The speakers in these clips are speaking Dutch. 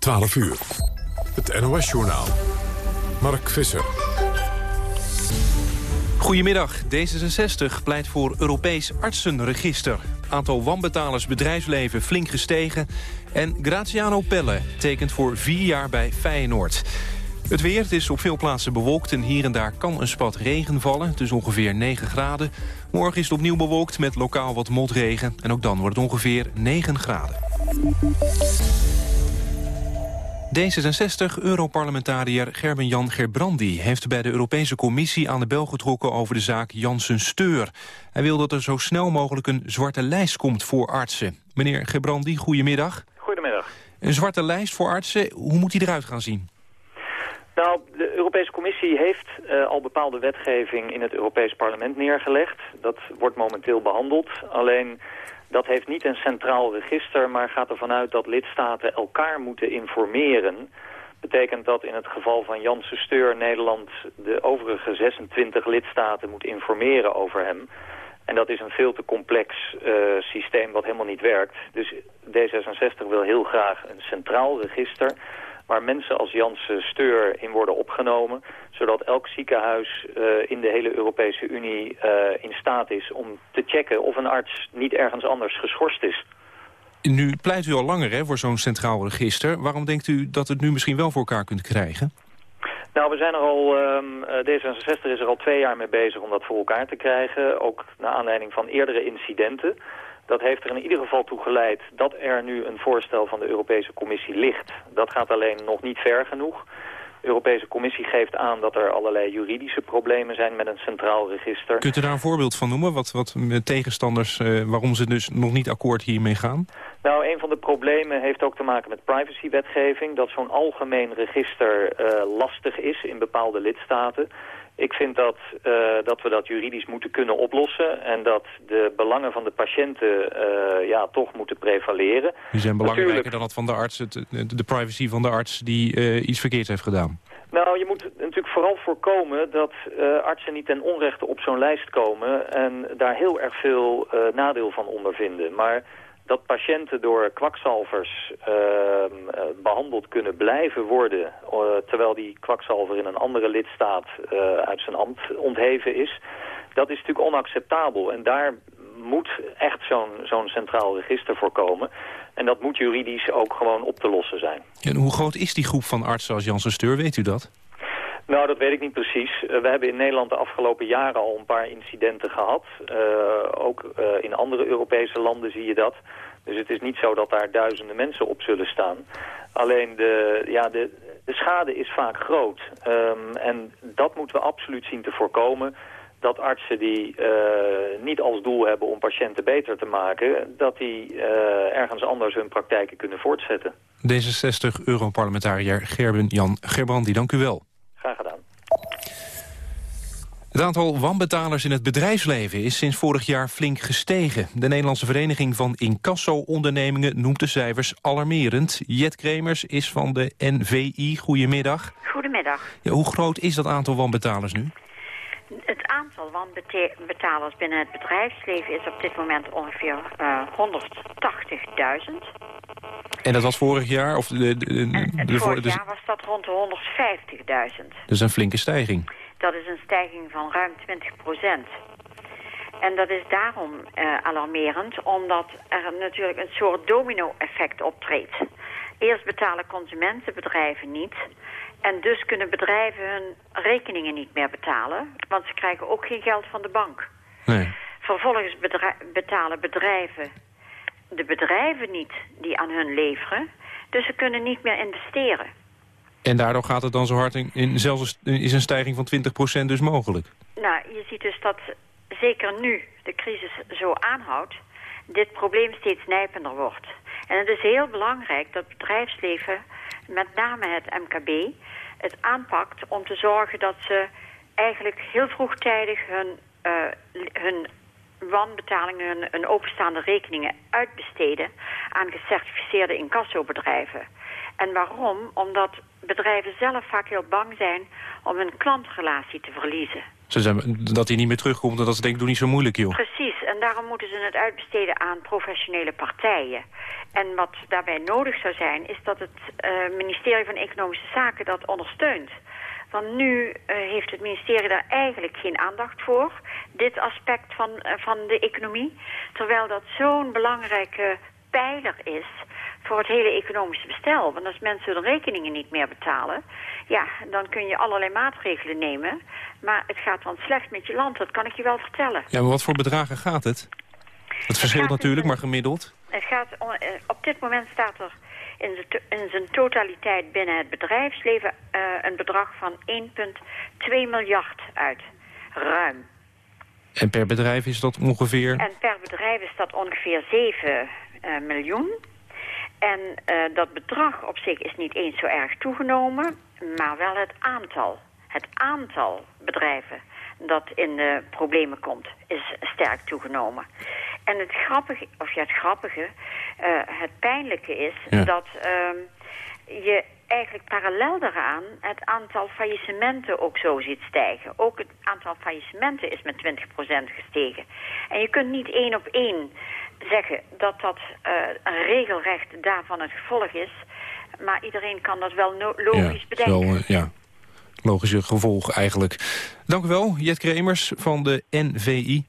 12 uur. Het NOS-journaal. Mark Visser. Goedemiddag. D66 pleit voor Europees artsenregister. Aantal wanbetalers bedrijfsleven flink gestegen. En Graziano Pelle tekent voor vier jaar bij Feyenoord. Het weer het is op veel plaatsen bewolkt en hier en daar kan een spat regen vallen. Is ongeveer 9 graden. Morgen is het opnieuw bewolkt met lokaal wat motregen. En ook dan wordt het ongeveer 9 graden. D66-europarlementariër Gerben-Jan Gerbrandi heeft bij de Europese Commissie aan de bel getrokken over de zaak Janssen Steur. Hij wil dat er zo snel mogelijk een zwarte lijst komt voor artsen. Meneer Gerbrandi, goedemiddag. Goedemiddag. Een zwarte lijst voor artsen, hoe moet die eruit gaan zien? Nou, de Europese Commissie heeft uh, al bepaalde wetgeving in het Europees Parlement neergelegd. Dat wordt momenteel behandeld. Alleen dat heeft niet een centraal register, maar gaat ervan uit dat lidstaten elkaar moeten informeren. Betekent dat in het geval van Janssen Steur Nederland de overige 26 lidstaten moet informeren over hem. En dat is een veel te complex uh, systeem wat helemaal niet werkt. Dus D66 wil heel graag een centraal register waar mensen als Janssen Steur in worden opgenomen. Zodat elk ziekenhuis uh, in de hele Europese Unie uh, in staat is om te checken of een arts niet ergens anders geschorst is. Nu pleit u al langer hè, voor zo'n centraal register. Waarom denkt u dat het nu misschien wel voor elkaar kunt krijgen? Nou, we zijn er al, um, D66 is er al twee jaar mee bezig om dat voor elkaar te krijgen. Ook naar aanleiding van eerdere incidenten. Dat heeft er in ieder geval toe geleid dat er nu een voorstel van de Europese Commissie ligt. Dat gaat alleen nog niet ver genoeg. De Europese Commissie geeft aan dat er allerlei juridische problemen zijn met een centraal register. Kunt u daar een voorbeeld van noemen? Wat, wat tegenstanders, uh, waarom ze dus nog niet akkoord hiermee gaan? Nou, een van de problemen heeft ook te maken met privacywetgeving. Dat zo'n algemeen register uh, lastig is in bepaalde lidstaten. Ik vind dat, uh, dat we dat juridisch moeten kunnen oplossen... en dat de belangen van de patiënten uh, ja, toch moeten prevaleren. Die zijn belangrijker Natuurlijk... dan dat van de arts, het, de privacy van de arts die uh, iets verkeerds heeft gedaan. Nou, je moet natuurlijk vooral voorkomen dat artsen niet ten onrechte op zo'n lijst komen... en daar heel erg veel nadeel van ondervinden. Maar dat patiënten door kwakzalvers uh, behandeld kunnen blijven worden... Uh, terwijl die kwakzalver in een andere lidstaat uh, uit zijn ambt ontheven is... dat is natuurlijk onacceptabel. En daar moet echt zo'n zo'n centraal register voor komen. En dat moet juridisch ook gewoon op te lossen zijn. En hoe groot is die groep van artsen als Janssen Steur, weet u dat? Nou, dat weet ik niet precies. Uh, we hebben in Nederland de afgelopen jaren al een paar incidenten gehad. Uh, ook uh, in andere Europese landen zie je dat. Dus het is niet zo dat daar duizenden mensen op zullen staan. Alleen de, ja, de, de schade is vaak groot. Um, en dat moeten we absoluut zien te voorkomen dat artsen die niet als doel hebben om patiënten beter te maken... dat die ergens anders hun praktijken kunnen voortzetten. D66-europarlementariër Gerben Jan Gerbrandi, dank u wel. Graag gedaan. Het aantal wanbetalers in het bedrijfsleven is sinds vorig jaar flink gestegen. De Nederlandse Vereniging van Incasso-ondernemingen noemt de cijfers alarmerend. Jet Kremers is van de NVI. Goedemiddag. Goedemiddag. Ja, hoe groot is dat aantal wanbetalers nu? Het aantal wanbetalers binnen het bedrijfsleven is op dit moment ongeveer uh, 180.000. En dat was vorig jaar? Of de, de, de, de vorig jaar was dat rond de 150.000. Dus een flinke stijging. Dat is een stijging van ruim 20 procent. En dat is daarom uh, alarmerend, omdat er natuurlijk een soort domino-effect optreedt. Eerst betalen consumentenbedrijven niet. En dus kunnen bedrijven hun rekeningen niet meer betalen. Want ze krijgen ook geen geld van de bank. Nee. Vervolgens betalen bedrijven de bedrijven niet die aan hun leveren. Dus ze kunnen niet meer investeren. En daardoor gaat het dan zo hard in, in zelfs is een stijging van 20% dus mogelijk? Nou, je ziet dus dat zeker nu de crisis zo aanhoudt, dit probleem steeds nijpender wordt. En het is heel belangrijk dat bedrijfsleven, met name het MKB, het aanpakt om te zorgen dat ze eigenlijk heel vroegtijdig hun, uh, hun wanbetalingen, hun, hun openstaande rekeningen uitbesteden aan gecertificeerde incassobedrijven. En waarom? Omdat bedrijven zelf vaak heel bang zijn om hun klantrelatie te verliezen. Ze zijn, dat hij niet meer terugkomt, dat is denk ik doe niet zo moeilijk, joh. Precies, en daarom moeten ze het uitbesteden aan professionele partijen. En wat daarbij nodig zou zijn, is dat het uh, ministerie van Economische Zaken dat ondersteunt. Want nu uh, heeft het ministerie daar eigenlijk geen aandacht voor, dit aspect van, uh, van de economie. Terwijl dat zo'n belangrijke pijler is voor het hele economische bestel. Want als mensen hun rekeningen niet meer betalen... ja, dan kun je allerlei maatregelen nemen. Maar het gaat dan slecht met je land, dat kan ik je wel vertellen. Ja, maar wat voor bedragen gaat het? Het verschilt natuurlijk, maar gemiddeld. Het gaat, eh, op dit moment staat er in, in zijn totaliteit binnen het bedrijfsleven... Uh, een bedrag van 1,2 miljard uit. Ruim. En per bedrijf is dat ongeveer? En per bedrijf is dat ongeveer 7 uh, miljoen. En uh, dat bedrag op zich is niet eens zo erg toegenomen, maar wel het aantal. Het aantal bedrijven dat in de problemen komt, is sterk toegenomen. En het grappige, of ja, het grappige, uh, het pijnlijke is ja. dat uh, je eigenlijk parallel daaraan het aantal faillissementen ook zo ziet stijgen. Ook het aantal faillissementen is met 20% gestegen. En je kunt niet één op één zeggen dat dat uh, een regelrecht daarvan het gevolg is. Maar iedereen kan dat wel no logisch ja, bedenken. Uh, ja, logische gevolg eigenlijk. Dank u wel, Jet Kremers van de NVI.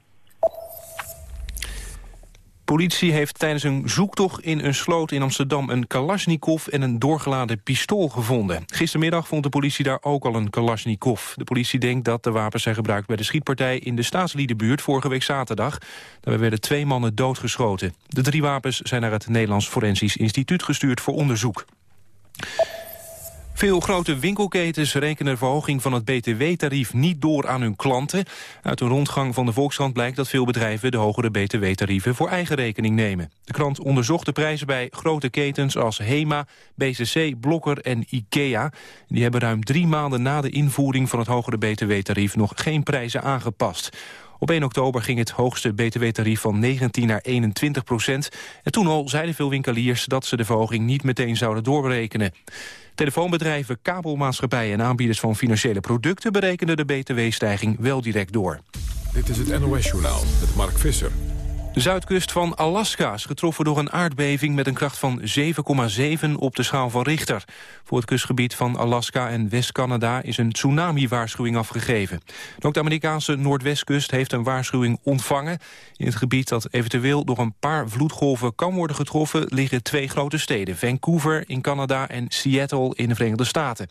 Politie heeft tijdens een zoektocht in een sloot in Amsterdam... een kalasjnikov en een doorgeladen pistool gevonden. Gistermiddag vond de politie daar ook al een kalasjnikov. De politie denkt dat de wapens zijn gebruikt bij de schietpartij... in de staatsliedenbuurt vorige week zaterdag. Daarbij werden twee mannen doodgeschoten. De drie wapens zijn naar het Nederlands Forensisch Instituut gestuurd voor onderzoek. Veel grote winkelketens rekenen de verhoging van het btw-tarief niet door aan hun klanten. Uit een rondgang van de Volkskrant blijkt dat veel bedrijven de hogere btw-tarieven voor eigen rekening nemen. De krant onderzocht de prijzen bij grote ketens als HEMA, BCC, Blokker en IKEA. Die hebben ruim drie maanden na de invoering van het hogere btw-tarief nog geen prijzen aangepast. Op 1 oktober ging het hoogste btw-tarief van 19 naar 21 procent. En toen al zeiden veel winkeliers dat ze de verhoging niet meteen zouden doorberekenen. Telefoonbedrijven, kabelmaatschappijen en aanbieders van financiële producten berekenen de btw-stijging wel direct door. Dit is het NOS-journaal met Mark Visser. De zuidkust van Alaska is getroffen door een aardbeving met een kracht van 7,7 op de schaal van Richter. Voor het kustgebied van Alaska en West-Canada is een tsunami-waarschuwing afgegeven. ook de Amerikaanse Noordwestkust heeft een waarschuwing ontvangen. In het gebied dat eventueel door een paar vloedgolven kan worden getroffen... liggen twee grote steden, Vancouver in Canada en Seattle in de Verenigde Staten.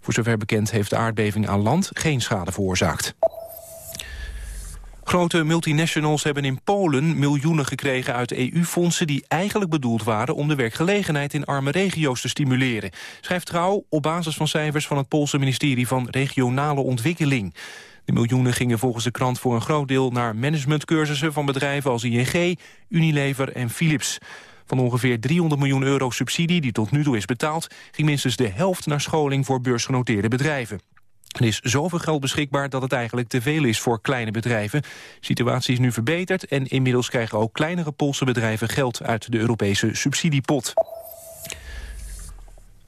Voor zover bekend heeft de aardbeving aan land geen schade veroorzaakt. Grote multinationals hebben in Polen miljoenen gekregen uit EU-fondsen... die eigenlijk bedoeld waren om de werkgelegenheid in arme regio's te stimuleren. Schrijft Trouw op basis van cijfers van het Poolse ministerie van Regionale Ontwikkeling. De miljoenen gingen volgens de krant voor een groot deel naar managementcursussen van bedrijven als ING, Unilever en Philips. Van ongeveer 300 miljoen euro subsidie die tot nu toe is betaald... ging minstens de helft naar scholing voor beursgenoteerde bedrijven. Er is zoveel geld beschikbaar dat het eigenlijk te veel is voor kleine bedrijven. De situatie is nu verbeterd en inmiddels krijgen ook kleinere Poolse bedrijven geld uit de Europese subsidiepot.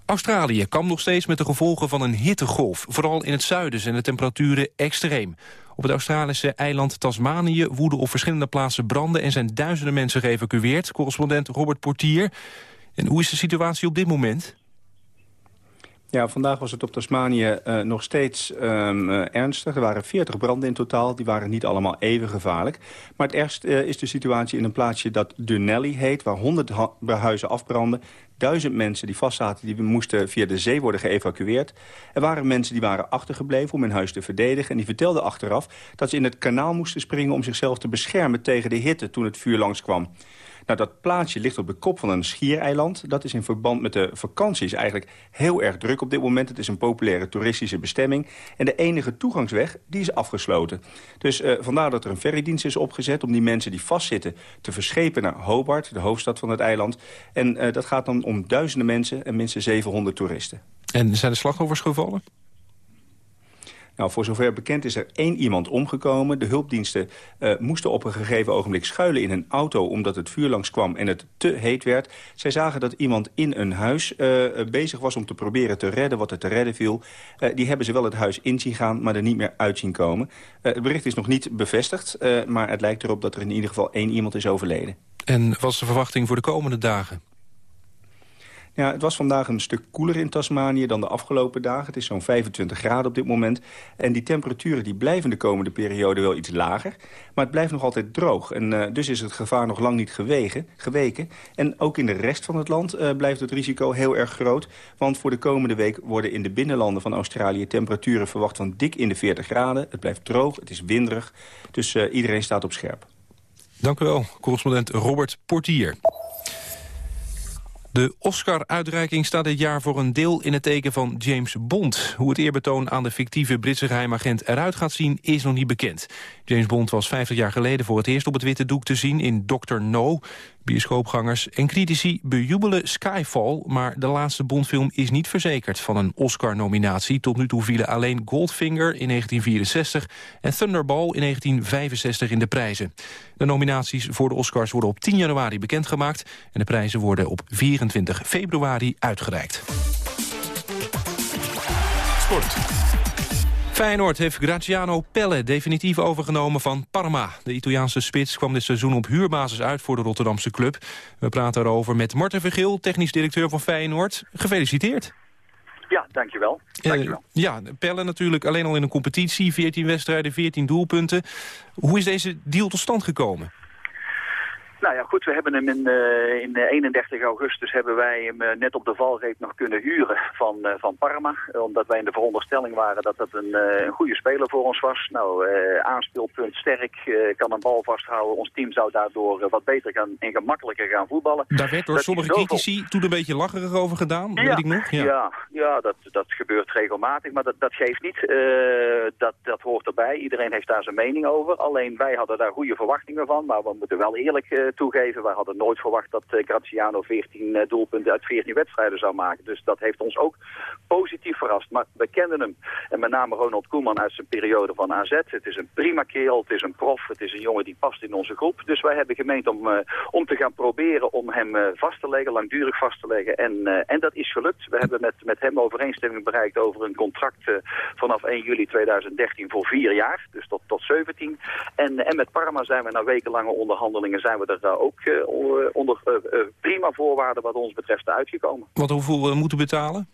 Australië kan nog steeds met de gevolgen van een hittegolf. Vooral in het zuiden zijn de temperaturen extreem. Op het Australische eiland Tasmanië woeden op verschillende plaatsen branden... en zijn duizenden mensen geëvacueerd. Correspondent Robert Portier. En hoe is de situatie op dit moment? Ja, vandaag was het op Tasmanië uh, nog steeds um, uh, ernstig. Er waren 40 branden in totaal. Die waren niet allemaal even gevaarlijk. Maar het ergst uh, is de situatie in een plaatsje dat Dunelly heet... waar 100 huizen afbranden. Duizend mensen die vastzaten, die moesten via de zee worden geëvacueerd. Er waren mensen die waren achtergebleven om hun huis te verdedigen. En die vertelden achteraf dat ze in het kanaal moesten springen... om zichzelf te beschermen tegen de hitte toen het vuur langskwam. Nou, dat plaatsje ligt op de kop van een schiereiland. Dat is in verband met de vakanties eigenlijk heel erg druk op dit moment. Het is een populaire toeristische bestemming. En de enige toegangsweg, die is afgesloten. Dus uh, vandaar dat er een ferrydienst is opgezet... om die mensen die vastzitten te verschepen naar Hobart, de hoofdstad van het eiland. En uh, dat gaat dan om duizenden mensen en minstens 700 toeristen. En zijn er slachtoffers gevallen? Nou, voor zover bekend is er één iemand omgekomen. De hulpdiensten uh, moesten op een gegeven ogenblik schuilen in een auto... omdat het vuur langskwam en het te heet werd. Zij zagen dat iemand in een huis uh, bezig was om te proberen te redden wat er te redden viel. Uh, die hebben ze wel het huis in zien gaan, maar er niet meer uit zien komen. het bericht is nog niet bevestigd, maar het lijkt erop dat er in ieder geval één iemand is overleden. En wat is de verwachting voor de komende dagen? Ja, het was vandaag een stuk koeler in Tasmanië dan de afgelopen dagen. Het is zo'n 25 graden op dit moment. En die temperaturen die blijven de komende periode wel iets lager. Maar het blijft nog altijd droog. En uh, dus is het gevaar nog lang niet geweken. En ook in de rest van het land uh, blijft het risico heel erg groot. Want voor de komende week worden in de binnenlanden van Australië... temperaturen verwacht van dik in de 40 graden. Het blijft droog, het is winderig. Dus uh, iedereen staat op scherp. Dank u wel, correspondent Robert Portier. De Oscar-uitreiking staat dit jaar voor een deel in het teken van James Bond. Hoe het eerbetoon aan de fictieve Britse geheimagent eruit gaat zien is nog niet bekend. James Bond was 50 jaar geleden voor het eerst op het witte doek te zien in Dr. No. Bioscoopgangers en critici bejubelen Skyfall... maar de laatste Bondfilm is niet verzekerd van een Oscar-nominatie. Tot nu toe vielen alleen Goldfinger in 1964 en Thunderball in 1965 in de prijzen. De nominaties voor de Oscars worden op 10 januari bekendgemaakt... en de prijzen worden op 24 februari uitgereikt. Sport. Feyenoord heeft Graziano Pelle definitief overgenomen van Parma. De Italiaanse spits kwam dit seizoen op huurbasis uit voor de Rotterdamse club. We praten erover met Marten Vergil, technisch directeur van Feyenoord. Gefeliciteerd. Ja, dankjewel. dankjewel. Uh, ja, Pelle natuurlijk alleen al in een competitie. 14 wedstrijden, 14 doelpunten. Hoe is deze deal tot stand gekomen? Nou ja, goed, we hebben hem in, uh, in 31 augustus hebben wij hem uh, net op de valreep nog kunnen huren van, uh, van Parma. omdat wij in de veronderstelling waren dat dat een, een goede speler voor ons was. Nou, aanspeelpunt sterk, kan een bal vasthouden. Ons team zou daardoor wat beter gaan, en gemakkelijker gaan voetballen. Daar werd door dat sommige critici toen een beetje lacherig over gedaan, ja, weet ik nog. Ja, ja, ja dat, dat gebeurt regelmatig, maar dat, dat geeft niet. dat, dat hoort erbij. Iedereen heeft daar zijn mening over. Alleen wij hadden daar goede verwachtingen van, maar we moeten wel eerlijk toegeven. Wij hadden nooit verwacht dat uh, Graziano 14 uh, doelpunten uit 14 wedstrijden zou maken. Dus dat heeft ons ook positief verrast. Maar we kenden hem. En met name Ronald Koeman uit zijn periode van AZ. Het is een prima kerel, het is een prof, het is een jongen die past in onze groep. Dus wij hebben gemeend om, uh, om te gaan proberen om hem vast te leggen, langdurig vast te leggen. En, en dat is gelukt. We hebben met, met hem overeenstemming bereikt over een contract vanaf 1 juli 2013 voor vier jaar. Dus tot, tot 17. En, en met Parma zijn we na wekenlange onderhandelingen zijn we er ook eh, onder eh, eh, prima voorwaarden wat ons betreft uitgekomen. Wat hoeveel moeten betalen?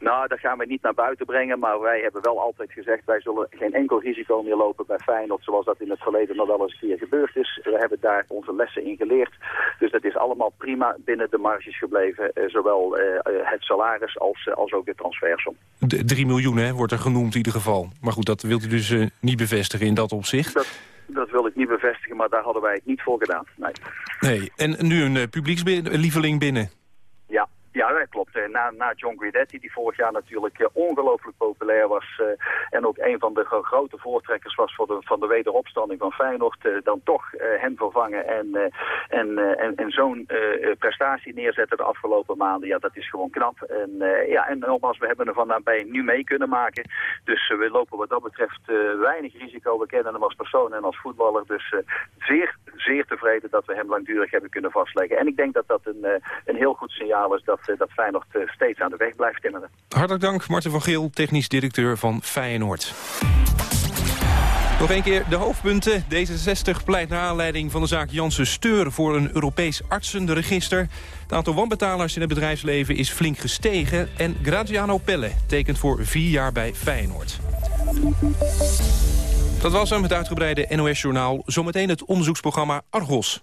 Nou, dat gaan we niet naar buiten brengen, maar wij hebben wel altijd gezegd... wij zullen geen enkel risico meer lopen bij Feyenoord... zoals dat in het verleden nog wel eens een keer gebeurd is. We hebben daar onze lessen in geleerd. Dus dat is allemaal prima binnen de marges gebleven. Eh, zowel eh, het salaris als, eh, als ook de transfersom. 3 miljoen hè, wordt er genoemd in ieder geval. Maar goed, dat wilt u dus uh, niet bevestigen in dat opzicht? Dat, dat wil ik niet bevestigen, maar daar hadden wij het niet voor gedaan. Nee. nee. En nu een uh, publiekslieveling binnen? Ja, dat klopt. Eh, na, na John Guidetti, die vorig jaar natuurlijk uh, ongelooflijk populair was... Uh, en ook een van de grote voortrekkers was voor de, van de wederopstanding van Feyenoord... Dan toch hem vervangen en, en, en, zo'n prestatie neerzetten de afgelopen maanden... ja, dat is gewoon knap. En, ja, en nogmaals, we hebben er van nabij nu mee kunnen maken. Dus we lopen wat dat betreft weinig risico. We kennen hem als persoon en als voetballer. Dus zeer, zeer tevreden dat we hem langdurig hebben kunnen vastleggen. En ik denk dat dat een, een heel goed signaal is... dat dat Feyenoord steeds aan de weg blijft timmeren. Hartelijk dank, Marten van Geel, technisch directeur van Feyenoord. Nog een keer de hoofdpunten. D66 pleit naar aanleiding van de zaak Janssen Steur... voor een Europees artsenregister. Het aantal wanbetalers in het bedrijfsleven is flink gestegen... en Graziano Pelle tekent voor vier jaar bij Feyenoord. Dat was hem, het uitgebreide NOS-journaal. Zometeen het onderzoeksprogramma Argos.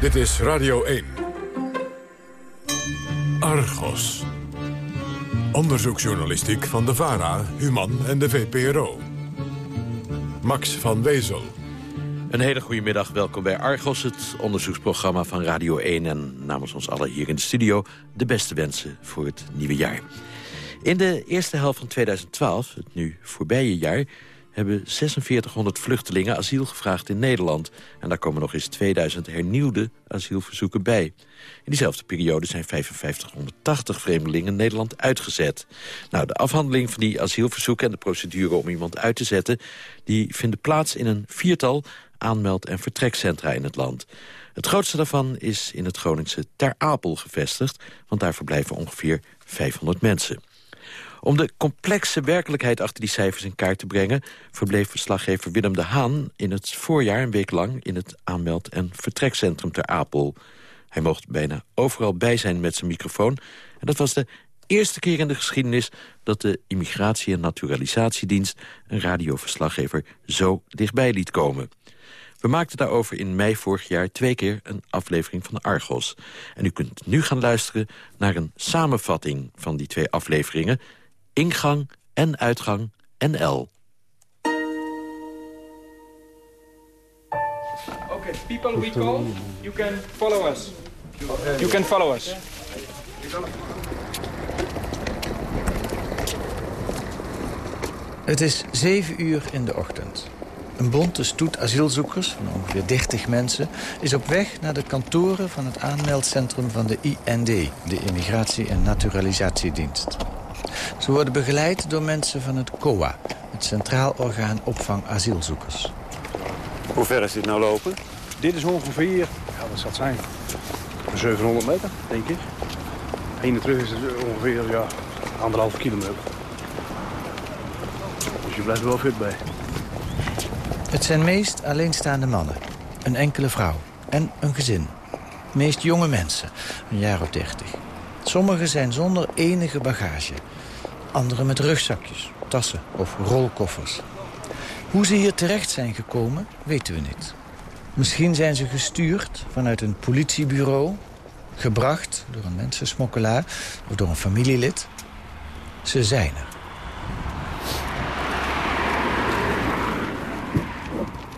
Dit is Radio 1. Argos. Onderzoeksjournalistiek van de VARA, Human en de VPRO. Max van Wezel. Een hele goede middag, welkom bij Argos, het onderzoeksprogramma van Radio 1... en namens ons allen hier in de studio de beste wensen voor het nieuwe jaar. In de eerste helft van 2012, het nu voorbije jaar hebben 4600 vluchtelingen asiel gevraagd in Nederland. En daar komen nog eens 2000 hernieuwde asielverzoeken bij. In diezelfde periode zijn 5580 vreemdelingen Nederland uitgezet. Nou, de afhandeling van die asielverzoeken en de procedure om iemand uit te zetten... die vinden plaats in een viertal aanmeld- en vertrekcentra in het land. Het grootste daarvan is in het Groningse Ter Apel gevestigd... want daar verblijven ongeveer 500 mensen. Om de complexe werkelijkheid achter die cijfers in kaart te brengen... verbleef verslaggever Willem de Haan in het voorjaar een week lang... in het aanmeld- en vertrekcentrum ter Apel. Hij mocht bijna overal bij zijn met zijn microfoon. En dat was de eerste keer in de geschiedenis... dat de Immigratie- en Naturalisatiedienst... een radioverslaggever zo dichtbij liet komen. We maakten daarover in mei vorig jaar twee keer een aflevering van Argos. En u kunt nu gaan luisteren naar een samenvatting van die twee afleveringen ingang en uitgang NL. Okay, people we call, you can follow us. You can follow us. Het is 7 uur in de ochtend. Een bonte stoet asielzoekers van ongeveer 30 mensen... is op weg naar de kantoren van het aanmeldcentrum van de IND... de Immigratie- en Naturalisatiedienst. Ze worden begeleid door mensen van het COA... het Centraal Orgaan Opvang Asielzoekers. Hoe ver is dit nou lopen? Dit is ongeveer, ja, wat zal het zijn? 700 meter, denk ik. Heen en terug is het ongeveer ja, anderhalve kilometer. Dus je blijft er wel fit bij. Het zijn meest alleenstaande mannen. Een enkele vrouw en een gezin. Meest jonge mensen, een jaar of dertig. Sommigen zijn zonder enige bagage. Anderen met rugzakjes, tassen of rolkoffers. Hoe ze hier terecht zijn gekomen, weten we niet. Misschien zijn ze gestuurd vanuit een politiebureau... gebracht door een mensensmokkelaar of door een familielid. Ze zijn er.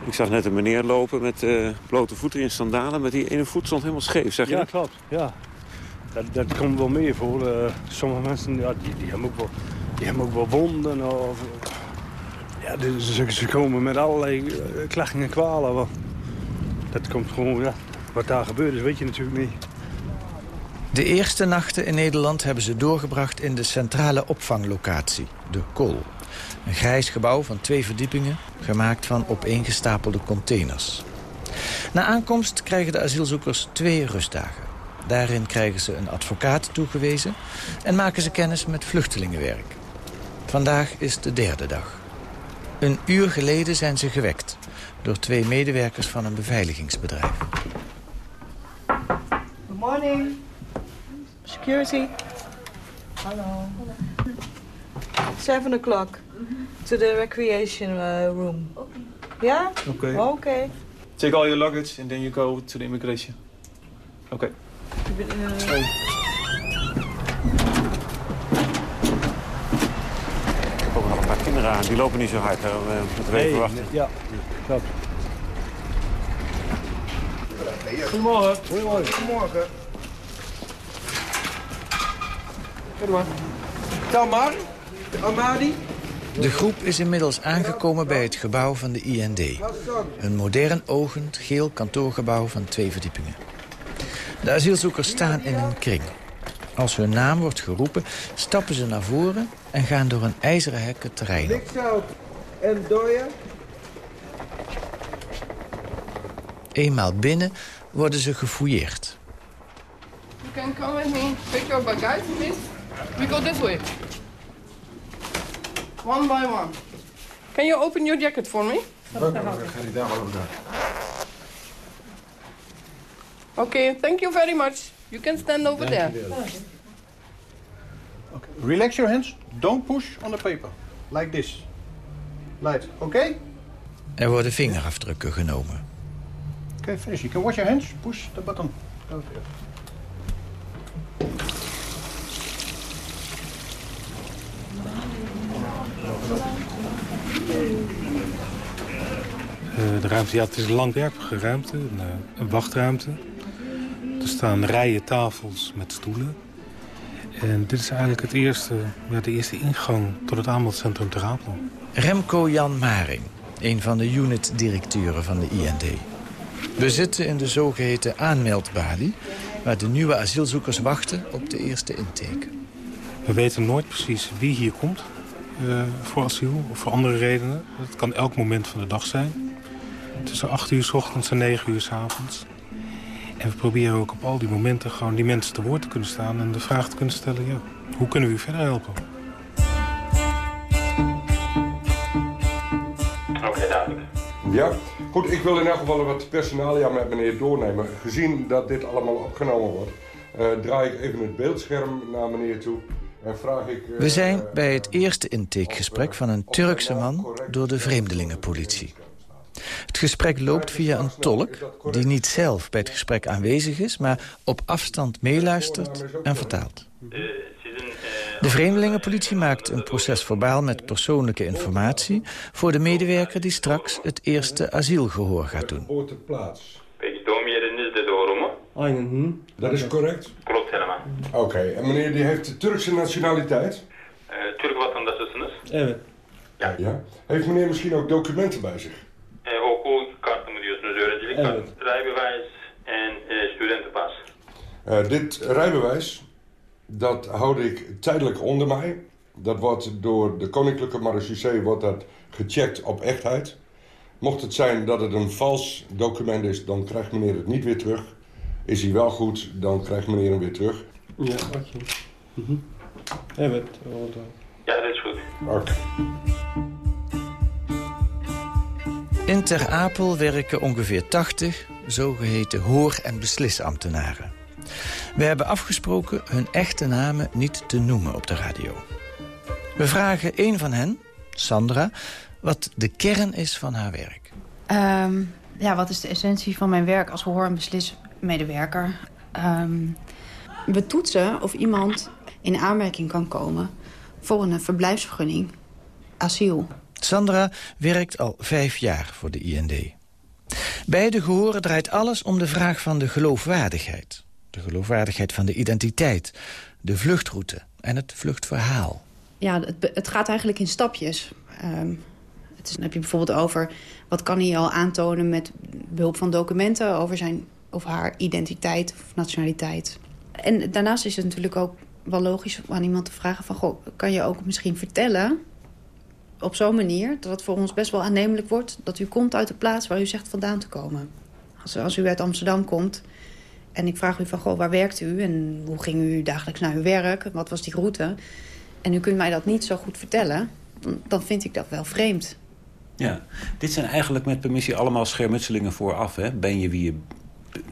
Ik zag net een meneer lopen met uh, blote voeten in sandalen... met die ene voet stond helemaal scheef, zeg je? Ja, klopt. Ja. Dat, komt wel meer voor. Uh, sommige mensen ja, die, die, hebben ook wel, die hebben ook wel wonden. Of, ja, dus ze, komen met allerlei uh, klachten en kwalen. Dat komt gewoon, ja, wat daar gebeurt is, weet je natuurlijk niet. De eerste nachten in Nederland hebben ze doorgebracht in de centrale opvanglocatie, de Kool. Een grijs gebouw van twee verdiepingen, gemaakt van opeengestapelde containers. Na aankomst krijgen de asielzoekers twee rustdagen. Daarin krijgen ze een advocaat toegewezen en maken ze kennis met vluchtelingenwerk. Vandaag is de derde dag. Een uur geleden zijn ze gewekt door twee medewerkers van een beveiligingsbedrijf. Good morning. Security. Hallo. Seven o'clock to the recreation uh, room. Yeah? Okay. Okay. Take all your luggage and then you go to the immigration. Okay. Uh, Er komen nog een paar kinderen aan. Die lopen niet zo hard. Hè. We moeten even wachten. Ja, klopt. Goedemorgen. Goedemorgen. Goedemorgen. Tamar? Amadi? De groep is inmiddels aangekomen bij het gebouw van de IND. Een modern ogend geel kantoorgebouw van twee verdiepingen. De asielzoekers staan in een kring. Als hun naam wordt geroepen, stappen ze naar voren... en gaan door een ijzeren hek het terrein op. en. Eenmaal binnen worden ze gefouilleerd. You can come with me. Pick your bagage, please. We go this way. one by one. Can you open your jacket for me? Okay, thank you very much. You can stand over there. Relax your hands. Don't push on the paper. Like this. Light. Okay? Er worden vingerafdrukken genomen. Okay, finish. You can wash your hands. Push the button. Eh, de ruimte, ja, het is een langwerpige ruimte, een, eh, een wachtruimte. Er staan rijen tafels met stoelen. En dit is eigenlijk het eerste, ja, de eerste ingang tot het aanmeldcentrum Ter Apel. Remco Jan Maring, een van de unit-directeuren van de IND. We zitten in de zogeheten aanmeldbalie... waar de nieuwe asielzoekers wachten op de eerste intake. We weten nooit precies wie hier komt eh, voor asiel of voor andere redenen. Het kan elk moment van de dag zijn. Tussen 8 uur s ochtends en 9 uur s avonds. En we proberen ook op al die momenten gewoon die mensen te woord te kunnen staan... en de vraag te kunnen stellen, ja, hoe kunnen we u verder helpen? Oké, duidelijk. Ja, goed, ik wil in elk geval wat personalia met meneer doornemen. Gezien dat dit allemaal opgenomen wordt, eh, draai ik even het beeldscherm naar meneer toe... En vraag ik, eh, We zijn bij het eerste intakegesprek van een Turkse man door de vreemdelingenpolitie. Het gesprek loopt via een tolk die niet zelf bij het gesprek aanwezig is... maar op afstand meeluistert en vertaalt. De vreemdelingenpolitie maakt een proces verbaal met persoonlijke informatie... voor de medewerker die straks het eerste asielgehoor gaat doen. Dat is correct? Klopt helemaal. Oké, en meneer die heeft de Turkse nationaliteit? Ee, Türk vatandaşısınız. Evet. Ja. ja. Heeft meneer misschien ook documenten bij zich? Ee, okul kartı mı diyorsunuz, öğrencilik kartı? Rijbewijs en e, studentenpas. Eh, dit rijbewijs, dat houd ik tijdelijk onder mij. Dat wordt door de Koninklijke Marechaussee wordt dat gecheckt op echtheid. Mocht het zijn dat het een vals document is, dan krijgt meneer het niet weer terug. Is hij wel goed, dan krijgt meneer hem weer terug. Ja, oké. Mhm. Evet, oldu. Ja, dat is goed. Oké. In Ter Apel werken ongeveer 80 zogeheten hoor- en beslisambtenaren. We hebben afgesproken hun echte namen niet te noemen op de radio. We vragen een van hen, Sandra, wat de kern is van haar werk. Ehm, ja, wat is de essentie van mijn werk als hoor- en beslismedewerker? Ehm, we toetsen of iemand in aanmerking kan komen voor een verblijfsvergunning, asiel. Sandra werkt al vijf jaar voor de IND. Bij de gehoren draait alles om de vraag van de geloofwaardigheid. De geloofwaardigheid van de identiteit, de vluchtroute en het vluchtverhaal. Ja, het, het gaat eigenlijk in stapjes. Ehm, het is, dan heb je bijvoorbeeld over... wat kan hij al aantonen met behulp van documenten... over, zijn, of haar identiteit of nationaliteit. En daarnaast is het natuurlijk ook wel logisch om aan iemand te vragen... van, goh, kan je ook misschien vertellen op zo'n manier... dat het voor ons best wel aannemelijk wordt... dat u komt uit de plaats waar u zegt vandaan te komen. Als, als u uit Amsterdam komt en ik vraag u van... goh, waar werkt u en hoe ging u dagelijks naar uw werk? Wat was die route? En u kunt mij dat niet zo goed vertellen... dan, dan vind ik dat wel vreemd. Ja, dit zijn eigenlijk met permissie allemaal schermutselingen vooraf. Hè? Ben je wie je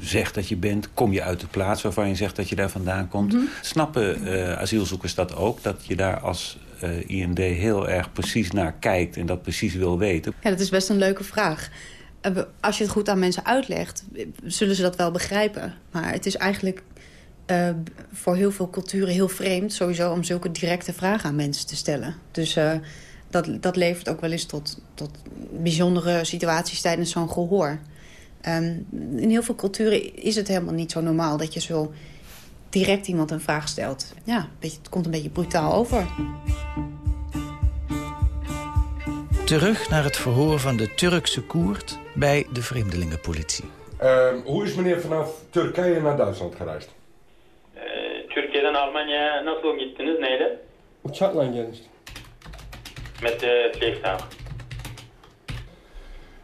zegt dat je bent? Kom je uit de plaats waarvan je zegt dat je daar vandaan komt? Mhm. Snappen eh, asielzoekers dat ook? Dat je daar als eh, IND heel erg precies naar kijkt en dat precies wil weten? Ja, dat is best een leuke vraag. Eh, Als je het goed aan mensen uitlegt, eh, zullen ze dat wel begrijpen. Maar het is eigenlijk voor heel veel culturen heel vreemd... sowieso om zulke directe vragen aan mensen te stellen. Dus dat, dat levert ook wel eens tot, tot bijzondere situaties tijdens zo'n gehoor. Ehm, in heel veel culturen is het helemaal niet zo normaal... dat je zo direct iemand een vraag stelt. Ja, een beetje, het komt een beetje brutaal over. Terug naar het verhoor van de Turkse Koert bij de vreemdelingenpolitie. Ehm, hoe is meneer vanaf Turkije naar Duitsland gereisd? Ee, Türkiye'den Almanya'ya nasıl gittiniz? Neyle? Uçakla gelmiştim. Met de vliegtuig.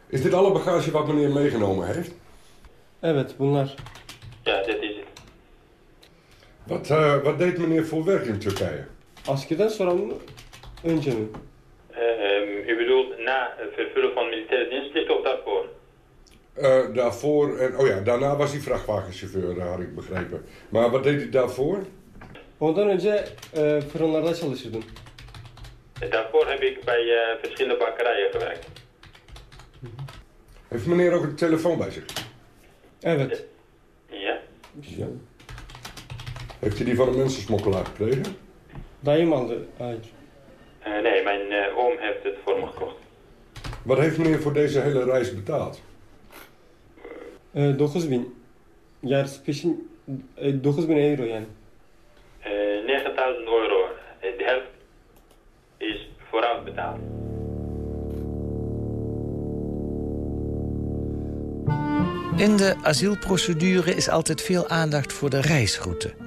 Is dit alle bagage wat meneer meegenomen heeft? Evet, bunlar. Ja, dit is het. Wat, eh, wat deed meneer voor werk in Turkije? Askerden sonra mı? Önce mi? bedoelt na het vervullen van militaire dienstplicht of daarvoor? Uh, daarvoor, en, oh ja, daarna was hij vrachtwagenchauffeur, had ik begrepen. Maar wat deed hij daarvoor? Ondan önce e, fırınlarda çalışırdım. Daarvoor heb ik bij uh, verschillende bakkerijen gewerkt. Heeft meneer ook een telefoon bij zich? Evet. Ja. ja. Heeft hij die van een mensensmokkelaar gekregen? Dayım aldı. Hayır. Uh, nee, mijn uh, oom heeft het voor me gekocht. Wat heeft meneer voor deze hele reis betaald? Uh, 9000. Yarısı peşin e, 9000 euro yani. Uh, 9000 euro. De helft is vooruit betaald. In de asielprocedure is altijd veel aandacht voor de reisroute.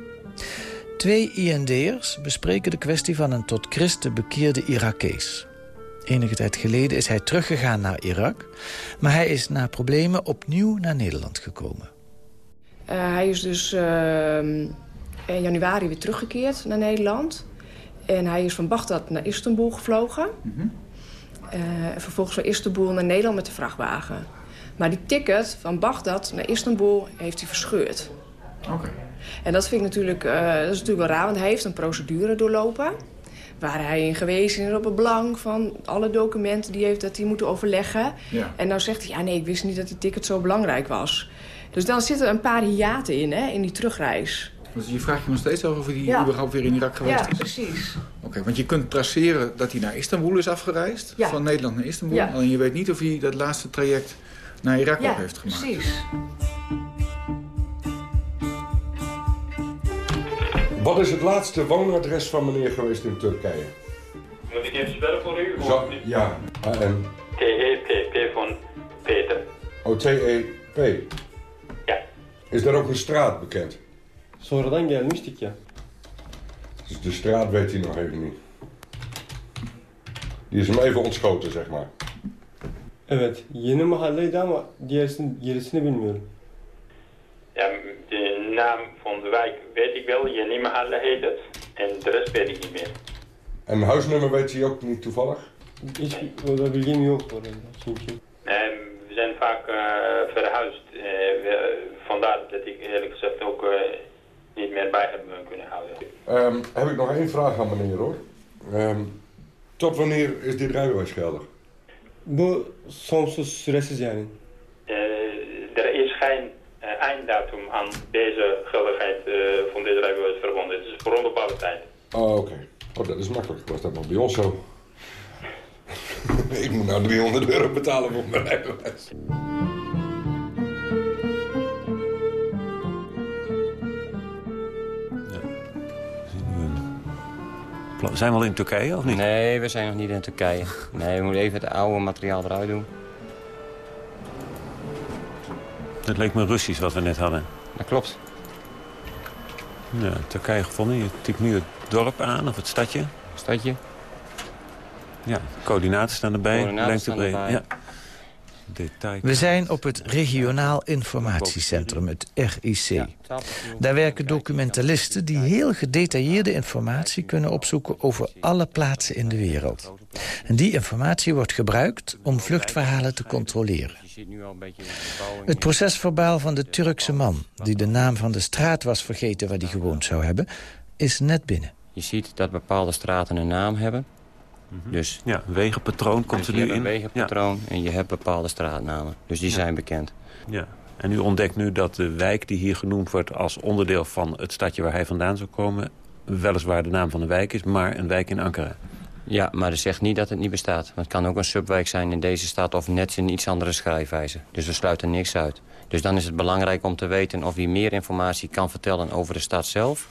Twee IND'ers bespreken de kwestie van een tot Christen bekeerde Irakees. Enige tijd geleden is hij teruggegaan naar Irak... maar hij is na problemen opnieuw naar Nederland gekomen. Uh, hij is dus uh, in januari weer teruggekeerd naar Nederland. En hij is van Bagdad naar Istanbul gevlogen. Mm -hmm. uh, vervolgens van Istanbul naar Nederland met de vrachtwagen. Maar die ticket van Bagdad naar Istanbul heeft hij verscheurd. Oké. Okay. En dat vind ik natuurlijk, uh, dat is natuurlijk wel raar, want hij heeft een procedure doorlopen. Waar hij in gewezen is op het belang van alle documenten die heeft dat hij moeten overleggen. Ja. En nou zegt hij, ja nee, ik wist niet dat die ticket zo belangrijk was. Dus dan zitten er een paar hiaten in, hè, in die terugreis. Dus je vraagt je nog steeds af of hij Ja. überhaupt weer in Irak geweest Ja, is? precies. Oké, want je kunt traceren dat hij naar Istanbul is afgereisd. Ja. Van Nederland naar Istanbul. Ja. Alleen je weet niet of hij dat laatste traject naar Irak Ja, heeft gemaakt. precies. Wat is het laatste woonadres van meneer geweest in Turkije? Moet ik even spellen voor u? Zo, ja, A-N. T-E-P, P van Peter. O-T-E-P. Ja. Is daar ook een straat bekend? Sonradan gelmiştik ya. Dus de straat weet hij nog even niet. Die is hem even ontschoten, zeg maar. Evet. Yeni mahalleydi ama gerisini, gerisini bilmiyorum. Ja, de naam van de wijk weet ik wel. Jenny Mahalle heet het. En de rest weet ik niet meer. En huisnummer weet hij ook niet toevallig? Hiç orada bilgim yok orada çünkü. Nee, we zijn vaak eh, verhuisd. Eh, we- vandaar dat ik eerlijk gezegd ook eh, niet meer bij heb kunnen houden. Ehm, heb ik nog één vraag aan meneer hoor. Ehm, tot wanneer is dit rijbewijs geldig? Bu sonsuz süresiz yani. Eh, er is geen einddatum aan deze geldigheid eh, van deze rijbewijs verbonden. Het is voor onbepaalde tijd. Oh, oké. Oh, dat is makkelijk. Was dat nog bij ons zo? ik moet nou 300 euro betalen voor mijn rijbewijs. Zijn we al in Turkije of niet? Nee, we zijn nog niet in Turkije. Nee, we moeten even het oude materiaal eruit doen. Dat leek me Russisch wat we net hadden. Dat klopt. Ja, Turkije gevonden. Je typt nu het dorp aan of het stadje. Stadje. Ja, coördinaten staan erbij. Coördinaten staan erbij. Ja. We zijn op het regionaal informatiecentrum, het RIC. Daar werken documentalisten die heel gedetailleerde informatie kunnen opzoeken over alle plaatsen in de wereld. En die informatie wordt gebruikt om vluchtverhalen te controleren. Het procesverbaal van de Turkse man, die de naam van de straat was vergeten waar hij gewoond zou hebben, is net binnen. Je ziet dat bepaalde straten een naam hebben. Dus Ja, wegenpatroon komt dus er je nu hebt in. een wegenpatroon en je hebt bepaalde straatnamen. Dus die Ja. zijn bekend. Ja. En u ontdekt nu dat de wijk die hier genoemd wordt... als onderdeel van het stadje waar hij vandaan zou komen... weliswaar de naam van de wijk is, maar een wijk in Ankara. Ja, maar dat zegt niet dat het niet bestaat. Want het kan ook een subwijk zijn in deze stad of net in iets andere schrijfwijze. Dus we sluiten niks uit. Dus dan is het belangrijk om te weten of je meer informatie kan vertellen over de stad zelf.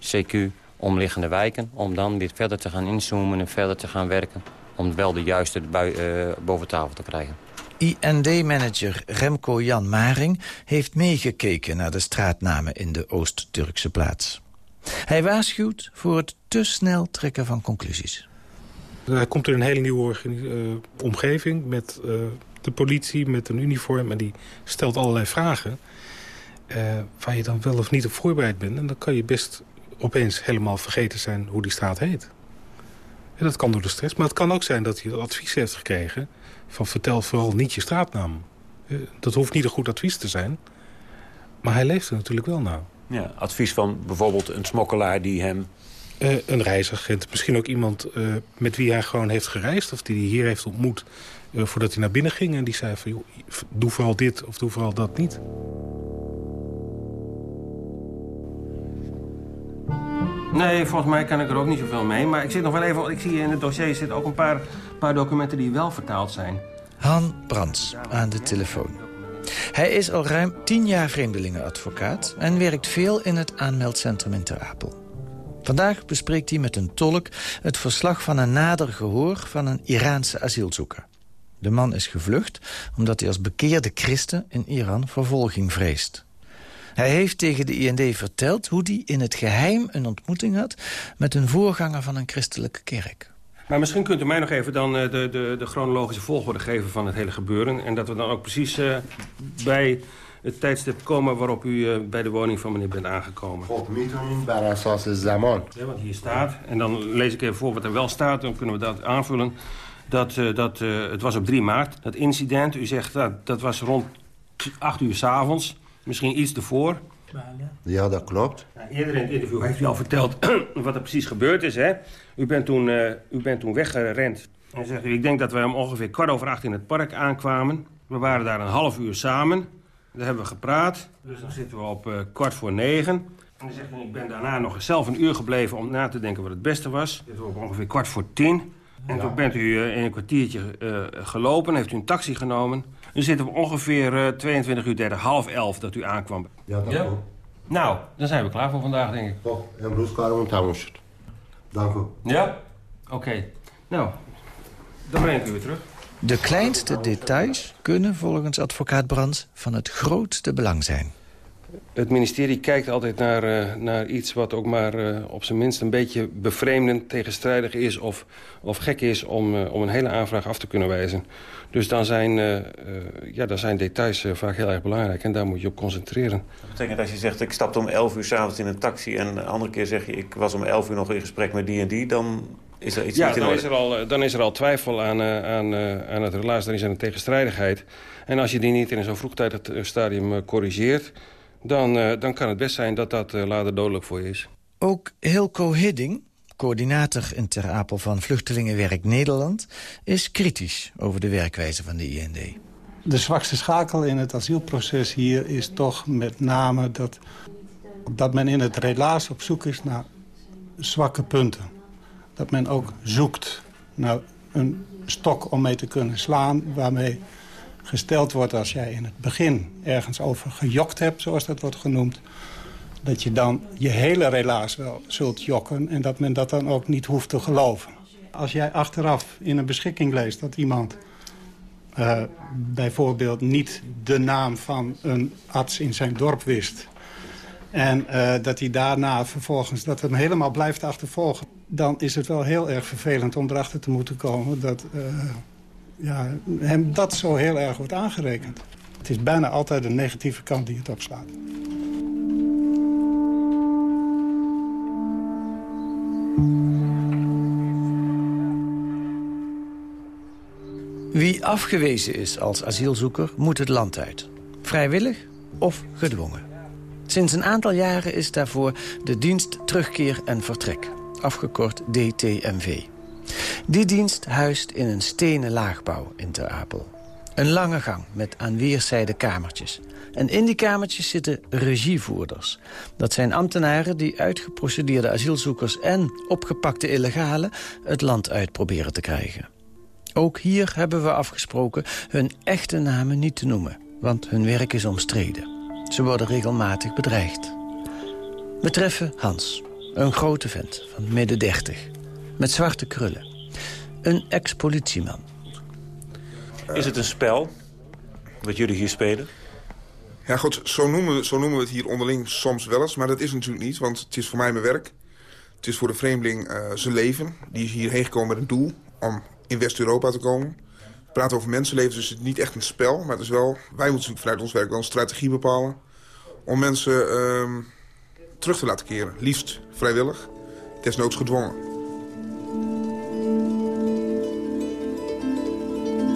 CQ, omliggende wijken. Om dan weer verder te gaan inzoomen en verder te gaan werken. Om wel de juiste bui, eh, boven tafel te krijgen. IND-manager Remco Jan Maring heeft meegekeken naar de straatnamen in de Oost-Turkse plaats. Hij waarschuwt voor het te snel trekken van conclusies. Hij komt in een hele nieuwe eh, omgeving met eh, de politie, met een uniform. En die stelt allerlei vragen eh, waar je dan wel of niet op voorbereid bent. En dan kan je best opeens helemaal vergeten zijn hoe die straat heet. En dat kan door de stress. Maar het kan ook zijn dat hij advies heeft gekregen... van vertel vooral niet je straatnaam. Eh, Dat hoeft niet een goed advies te zijn. Maar hij leeft er natuurlijk wel naar. Ja, advies van bijvoorbeeld een smokkelaar die hem... Eh, een reisagent, misschien ook iemand eh, met wie hij gewoon heeft gereisd... of die hij hier heeft ontmoet voordat hij naar binnen ging... en die zei van, joh, doe vooral dit of doe vooral dat niet. Nee, volgens mij kan ik er ook niet zoveel mee. Maar ik zit nog wel even... Ik zie in het dossier zitten ook een paar, paar documenten die wel vertaald zijn. Han Brands aan de telefoon. Hij is al ruim tien jaar vreemdelingenadvocaat... en werkt veel in het aanmeldcentrum in Ter Apel. Vandaag bespreekt hij met een tolk het verslag van een nader gehoor... van een Iraanse asielzoeker. De man is gevlucht omdat hij als bekeerde christen in Iran vervolging vreest. Hij heeft tegen de IND verteld hoe hij in het geheim een ontmoeting had... met een voorganger van een christelijke kerk. Maar misschien kunt u mij nog even dan eh, de, de, de chronologische volgorde geven van het hele gebeuren. En dat we dan ook precies eh, bij het tijdstip komen waarop u eh, bij de woning van meneer bent aangekomen. Op Mitonin de Zaman. Ja, Want hier staat. En dan lees ik even voor wat er wel staat. Dan kunnen we dat aanvullen. Dat, dat, het was op 3 maart, dat incident. U zegt dat dat was rond 8 uur s'avonds. avonds misschien iets ervoor. Ja, dat klopt. Nou, eerder in het interview heeft u al verteld wat er precies gebeurd is. Hè? U, bent toen, eh, u bent toen weggerend. En zegt u, ik denk dat wij om ongeveer kwart over acht in het park aankwamen. We waren daar een half uur samen. Daar hebben we gepraat. Dus dan zitten we op eh, kwart voor negen. En dan zegt u, ik ben daarna nog zelf een uur gebleven om na te denken wat het beste was. We op ongeveer kwart voor tien. En toen bent u eh, in een kwartiertje eh, gelopen, heeft u een taxi genomen. Nu zitten op ongeveer eh, 22 uur 30, half elf dat u aankwam. Ja, dat ja. Nou, dan zijn we klaar voor vandaag, denk ik. Toch, en Roeskar en Tamoes. Dank u. Ja? Oké. Nou, dan breng ik u weer terug. De kleinste details kunnen volgens advocaat Brands van het grootste belang zijn. Het ministerie kijkt altijd naar, eh, naar iets wat ook maar eh, op zijn minst een beetje bevreemdend, tegenstrijdig is of, of gek is om, eh, om een hele aanvraag af te kunnen wijzen. Dus dan zijn, ja, dan zijn details vaak heel erg belangrijk en daar moet je op concentreren. Dat betekent als je zegt, ik stapte om 11 uur s'avonds in een taxi... en de andere keer zeg je, ik was om 11 uur nog in gesprek met die en die... dan is er iets Ja, dan orde. is, er al, dan is er al twijfel aan, aan, aan het relaas, dan is er een tegenstrijdigheid. En als je die niet in zo'n vroegtijdig stadium corrigeert... Dan, eh, dan kan het best zijn dat dat eh, later dodelijk voor je is. Ook Hilco Hidding, coördinator in Ter Apel van Vluchtelingenwerk Nederland... is kritisch over de werkwijze van de IND. De zwakste schakel in het asielproces hier is toch met name dat, dat men in het relaas op zoek is naar zwakke punten. Dat men ook zoekt naar een stok om mee te kunnen slaan... waarmee gesteld wordt als jij in het begin ergens over gejokt hebt, zoals dat wordt genoemd... dat je dan je hele relaas wel zult jokken en dat men dat dan ook niet hoeft te geloven. Als jij achteraf in een beschikking leest dat iemand eh, bijvoorbeeld niet de naam van een arts in zijn dorp wist... en eh, dat hij daarna vervolgens dat hem helemaal blijft achtervolgen... dan is het wel heel erg vervelend om erachter te moeten komen... dat eh, ja, hem dat zo heel erg wordt aangerekend. Het is bijna altijd een negatieve kant die het opslaat. Wie afgewezen is als asielzoeker moet het land uit. Vrijwillig of gedwongen. Sinds een aantal jaren is daarvoor de dienst Terugkeer en Vertrek. Afgekort DTMV. Die dienst huist in een stenen laagbouw in Ter Apel. Een lange gang met aan weerszijden kamertjes. En in die kamertjes zitten regievoerders. Dat zijn ambtenaren die uitgeprocedeerde asielzoekers... en opgepakte illegalen het land uit proberen te krijgen. Ook hier hebben we afgesproken hun echte namen niet te noemen. Want hun werk is omstreden. Ze worden regelmatig bedreigd. We treffen Hans, een grote vent van midden dertig. Met zwarte krullen. Een ex-politieman. Is het een spel wat jullie hier spelen? Ja, goed, zo noemen, we, zo noemen we het hier onderling soms wel eens. Maar dat is natuurlijk niet, want het is voor mij mijn werk. Het is voor de vreemdeling eh, zijn leven. Die is hierheen gekomen met een doel om in West-Europa te komen. We praten over mensenlevens, dus het is niet echt een spel. Maar het is wel, wij moeten natuurlijk vanuit ons werk wel een strategie bepalen... om mensen ehm, terug te laten keren. Liefst vrijwillig, desnoods gedwongen.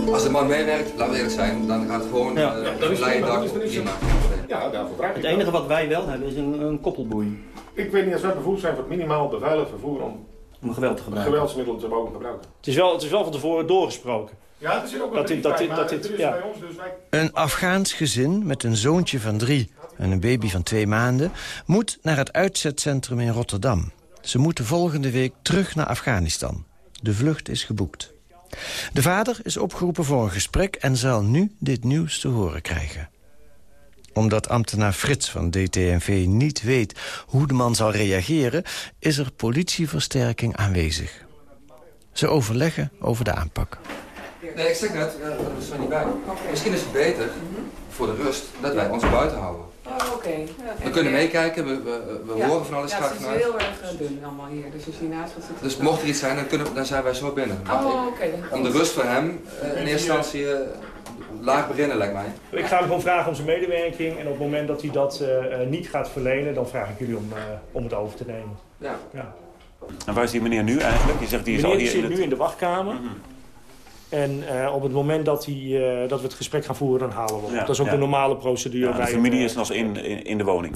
Als de man meewerkt, laten we eerlijk zijn, dan gaat het gewoon Ja. uh, Ja, dat is leien prima, dak. Ja, daarvoor vraag ik Het enige wat wij wel hebben is een, een koppelboei. Ik weet niet als wij bevoegd zijn voor het minimaal beveiligd vervoer om Om geweld te gebruiken. geweldsmiddelen te mogen gebruiken. Het is wel, het is wel van tevoren doorgesproken. Ja, het is ook Dat dit- dat dit- dat dit- het is ja. bij ons dus wij... Een Afghaans gezin met een zoontje van drie en een baby van twee maanden... moet naar het uitzetcentrum in Rotterdam. Ze moeten volgende week terug naar Afghanistan. De vlucht is geboekt. De vader is opgeroepen voor een gesprek en zal nu dit nieuws te horen krijgen. Omdat ambtenaar Frits van DTNV niet weet hoe de man zal reageren... is er politieversterking aanwezig. Ze overleggen over de aanpak. Nee, ik zeg net, uh, dat is er niet bij. Misschien is het beter voor de rust dat wij ons buiten houden. Oh, oké. We kunnen meekijken, we, we, we Ja. horen van alles Ja, graag het is heel erg dun allemaal hier. Dus als je hiernaast gaat zitten... Dus mocht er iets zijn, dan, kunnen, dan zijn wij zo binnen. Maar Oh, oké. Om de rust voor hem, eh, in eerste instantie eh, laag beginnen lijkt mij. Ik ga hem gewoon vragen om zijn medewerking. En op het moment dat hij dat eh, niet gaat verlenen, dan vraag ik jullie om, eh, om het over te nemen. Ja. ja. En waar is die meneer nu eigenlijk? Je zegt die is Meneer al hier zit in het... nu in de wachtkamer. En eh, op het moment dat, hij, eh, dat we het gesprek gaan voeren, dan halen we hem. Ja, dat is ook ja. de normale procedure. Ja, de familie is nog in, in, in de woning.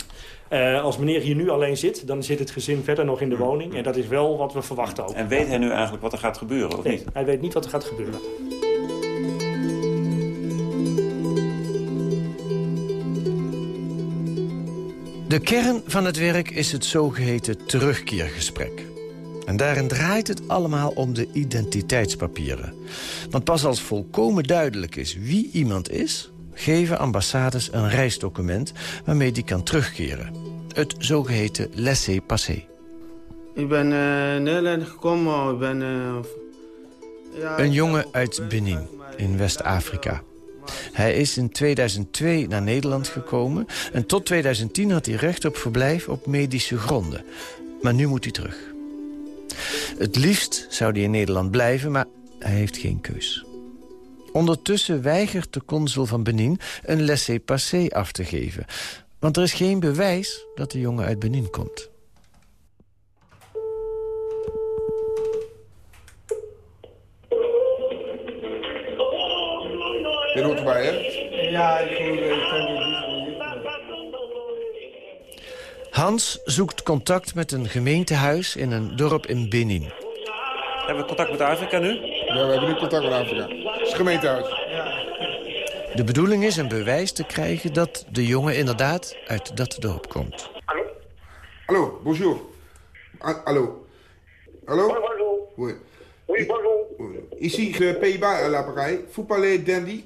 eh, als meneer hier nu alleen zit, dan zit het gezin verder nog in de woning. En dat is wel wat we verwachten ook. En weet hij nu eigenlijk wat er gaat gebeuren, of Nee, niet? hij weet niet wat er gaat gebeuren. De kern van het werk is het zogeheten terugkeergesprek. En daarin draait het allemaal om de identiteitspapieren. Want pas als volkomen duidelijk is wie iemand is... geven ambassades een reisdocument waarmee die kan terugkeren. Het zogeheten laissez-passer. Ik ben uh, Nederland gekomen. Ik ben... Uh, ja, Een jongen uit Benin, in West-Afrika. Hij is in 2002 naar Nederland gekomen... en tot 2010 had hij recht op verblijf op medische gronden. Maar nu moet hij terug. Het liefst zou hij in Nederland blijven, maar hij heeft geen keus. Ondertussen weigert de consul van Benin een laissez-passer af te geven. Want er is geen bewijs dat de jongen uit Benin komt. Hoort erbij, hè? Ja, ik hoor ik kan dit niet. Hans zoekt contact met een gemeentehuis in een dorp in Benin. Hebben we contact met Afrika nu? Ja, we hebben nu contact met Afrika. Het is het gemeentehuis. De bedoeling is een bewijs te krijgen dat de jongen inderdaad uit dat dorp komt. Hallo, bonjour. Ah, Hallo. Hallo? bonjour. Oui. Oui, bonjour. Ici, de Pays-Bas à l'appareil. Vous parlez dandy?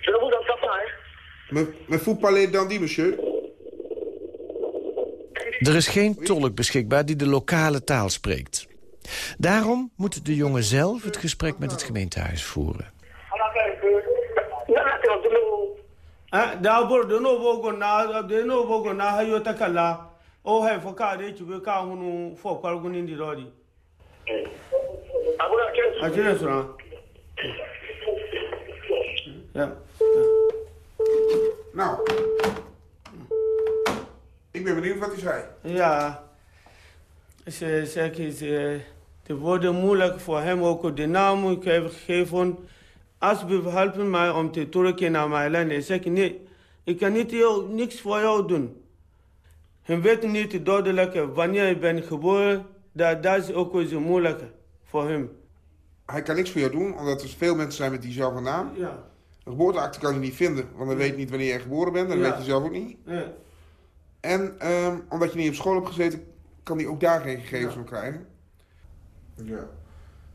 Je ne vous entends pas, hein. Mais, mais vous parlez dandy, monsieur? Er is geen tolk beschikbaar die de lokale taal spreekt. Daarom moet de jongen zelf het gesprek met het gemeentehuis voeren. Ah. Nou. Ik ben benieuwd wat hij zei. Ja. Ze zegt iets. eh, Het wordt moeilijk voor hem ook de naam ik heb gegeven. Alsjeblieft, help mij om te terugkeren naar mijn land. Hij zegt nee, ik kan niet jou, niks voor jou doen. Hij weet niet duidelijk wanneer je bent geboren. Dat, dat is ook eens moeilijk voor hem. Hij kan niks voor jou doen, omdat er veel mensen zijn met diezelfde naam. Ja. Een geboorteakte kan hij niet vinden, want hij weet niet wanneer je geboren bent. Dat Ja. weet je zelf ook niet. Ja. En ehm, omdat je niet op school hebt gezeten, kan hij ook daar geen gegevens van krijgen. Ja.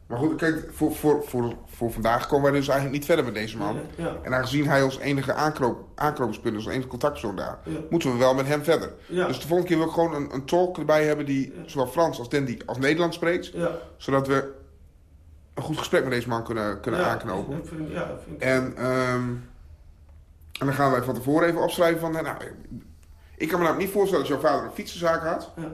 Maar goed, kijk, voor, voor, voor, voor vandaag komen wij dus eigenlijk niet verder met deze man. Ja, ja. En aangezien hij als enige aankroop, aankroopspunt is, als enige contactpersoon daar, Ja. moeten we wel met hem verder. Ja. Dus de volgende keer wil ik gewoon een, een tolk erbij hebben die zowel Frans als Dandy als Nederlands spreekt. Ja. Zodat we een goed gesprek met deze man kunnen, kunnen Ja, aanknopen. ik vind- ja, vind ik- En, ehm, en dan gaan wij van tevoren even opschrijven van... Nou, ik kan me namelijk niet voorstellen dat jouw vader een fietsenzaak had. Ja.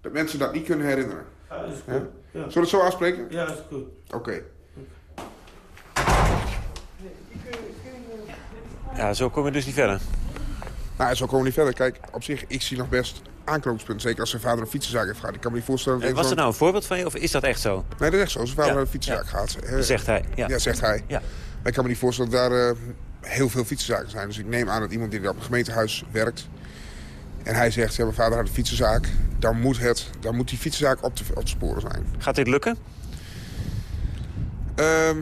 Dat mensen dat niet kunnen herinneren. Ja, is Ja? goed. Ja. Zullen we het zo afspreken? Ja, is goed. Oké. Ja, zo komen we dus niet verder. Nou, zo komen we niet verder. Kijk, op zich, ik zie nog best aanknopingspunt. Zeker als zijn vader een fietsenzaak heeft gehad. Ik kan me niet voorstellen... Dat En was er nou een voorbeeld van je, of is dat echt zo? Nee, dat is echt zo. Zijn vader Ja. een fietsenzaak gehad. Eh, Zegt hij, ja. zegt hij. Ja. Maar ik kan me niet voorstellen dat daar eh, heel veel fietsenzaken zijn. Dus ik neem aan dat iemand die daar op het gemeentehuis werkt... en hij zegt, ja, mijn vader had een fietsenzaak... dan moet, het, dan moet die fietsenzaak op te, op te sporen zijn. Gaat dit lukken? Ehm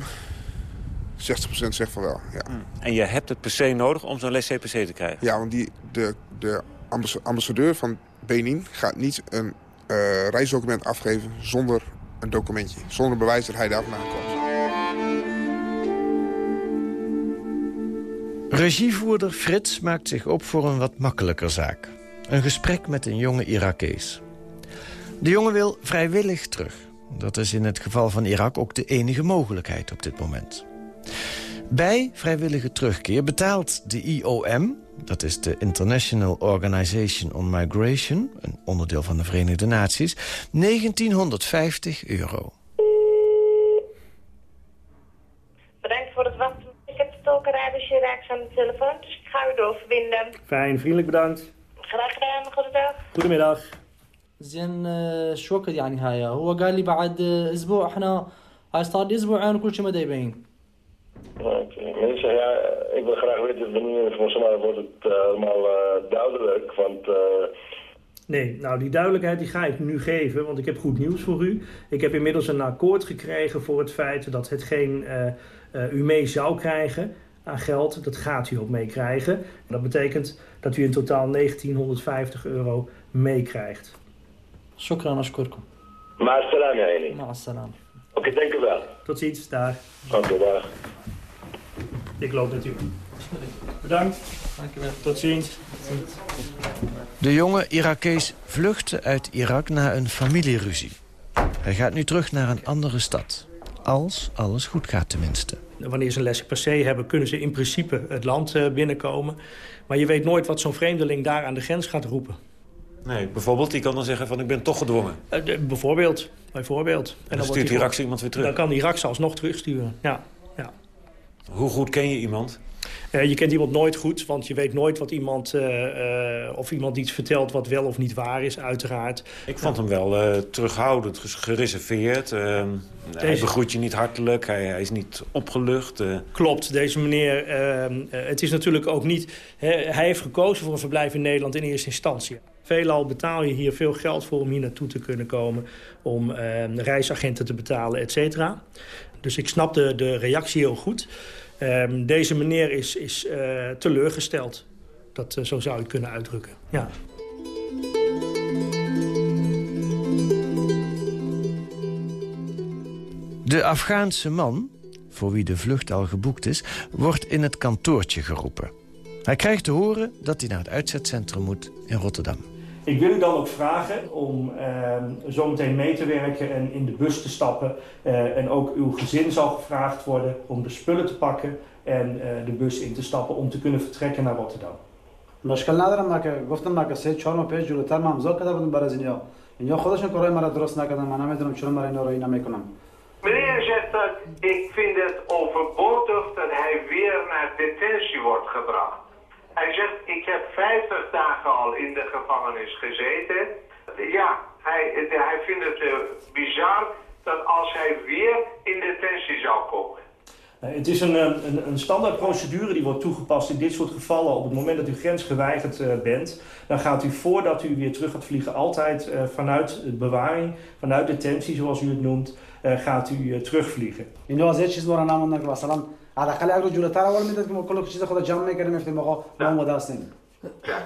60% zegt van wel, ja. En je hebt het per se nodig om zo'n laissez-CPC te krijgen? Ja, want die, de, de ambas- ambassadeur van Benin gaat niet een eh, reisdocument afgeven zonder een documentje. Zonder bewijs dat hij daar vandaan komt. Regievoerder Frits maakt zich op voor een wat makkelijker zaak. Een gesprek met een jonge Irakees. De jongen wil vrijwillig terug. Dat is in het geval van Irak ook de enige mogelijkheid op dit moment. Bij vrijwillige terugkeer betaalt de IOM, dat is de International Organization on Migration... een onderdeel van de Verenigde Naties, 1950 euro. Bedankt voor het wachten. Ik heb de tolkerij bij Chirac aan de telefoon, dus ik ga u doorverbinden. Fijn, vriendelijk bedankt. Graag gedaan, goedendag. Goedemiddag. زين آه، شو وقت يعني هاي هو قال لي بعد آه، اسبوع احنا هاي صار لي اسبوعين وكل شيء ما يبين Oké, Minister, ja, ik wil graag weten, wanneer volgens mij wordt het eh, allemaal eh, duidelijk, want... eh, Nee, nou die duidelijkheid die ga ik nu geven, want ik heb goed nieuws voor u. Ik heb inmiddels een akkoord gekregen voor het feit dat hetgeen eh, eh, u mee zou krijgen aan geld, dat gaat u ook meekrijgen. En dat betekent dat u in totaal 1950 euro meekrijgt. Shukran ashkurkum. Maasalam, Heini. Maasalam, Oké, dank u wel. Tot ziens, daar. Dank u wel. Ik loop met u. Bedankt. Dank u wel. Tot ziens. De jonge Irakees vluchtte uit Irak na een familieruzie. Hij gaat nu terug naar een andere stad. Als alles goed gaat tenminste. Wanneer ze een les per se hebben, kunnen ze in principe het land eh, binnenkomen. Maar je weet nooit wat zo'n vreemdeling daar aan de grens gaat roepen. Nee, bijvoorbeeld, die kan dan zeggen van ik ben toch gedwongen. Eh, bijvoorbeeld, bijvoorbeeld. En dan stuurt Irak iemand weer terug. Dan kan Irak ze alsnog terugsturen, ja. ja. Hoe goed ken je iemand? Eh, je kent iemand nooit goed, want je weet nooit wat iemand, eh, eh, of iemand iets vertelt wat wel of niet waar is, uiteraard. Ik vond hem wel terughoudend, gereserveerd. eh, Hij begroet je niet hartelijk, hij, hij is niet opgelucht. Klopt, deze meneer, eh, eh, het is natuurlijk ook niet... hè, hij heeft gekozen voor een verblijf in Nederland in eerste instantie. Veelal betaal je hier veel geld voor om hier naartoe te kunnen komen... om eh, reisagenten te betalen, et cetera. Dus ik snap de, de reactie heel goed. Ehm, deze meneer is, is eh, teleurgesteld. Dat, eh, zo zou je het kunnen uitdrukken, ja. De Afghaanse man, voor wie de vlucht al geboekt is... wordt in het kantoortje geroepen. Hij krijgt te horen dat hij naar het uitzetcentrum moet in Rotterdam. Ik wil u dan ook vragen om ehm zometeen mee te werken en in de bus te stappen. Eh, en ook uw gezin zal gevraagd worden om de spullen te pakken en eh, de bus in te stappen om te kunnen vertrekken naar Rotterdam. مشکل ندارم من که گفتم من که سه چهار ماه پیش جلوتر من امضا کرده بودم برای اینیا اینیا خودشون کارهای مرا درست نکردن من نمیدونم چرا مرا اینا رو اینا میکنم Meneer zegt dat ik vind het overbodig dat hij weer naar detentie wordt gebracht. Hij zegt, ik heb 50 dagen al in de gevangenis gezeten. Ja, hij, hij vindt het eh, bizar dat als hij weer in detentie zou komen. Nou, het is een, eh, een, een standaard procedure die wordt toegepast in dit soort gevallen. Op het moment dat u grens geweigerd eh, bent, dan gaat u voordat u weer terug gaat vliegen altijd vanuit bewaring, vanuit detentie zoals u het noemt, gaat u terugvliegen. In از یه چیز برا نموندن که مثلا حداقل اگر رو جلوتر اول میداد که ما کل چیز خود جمع میکردیم میفتیم آقا ما اومده هستیم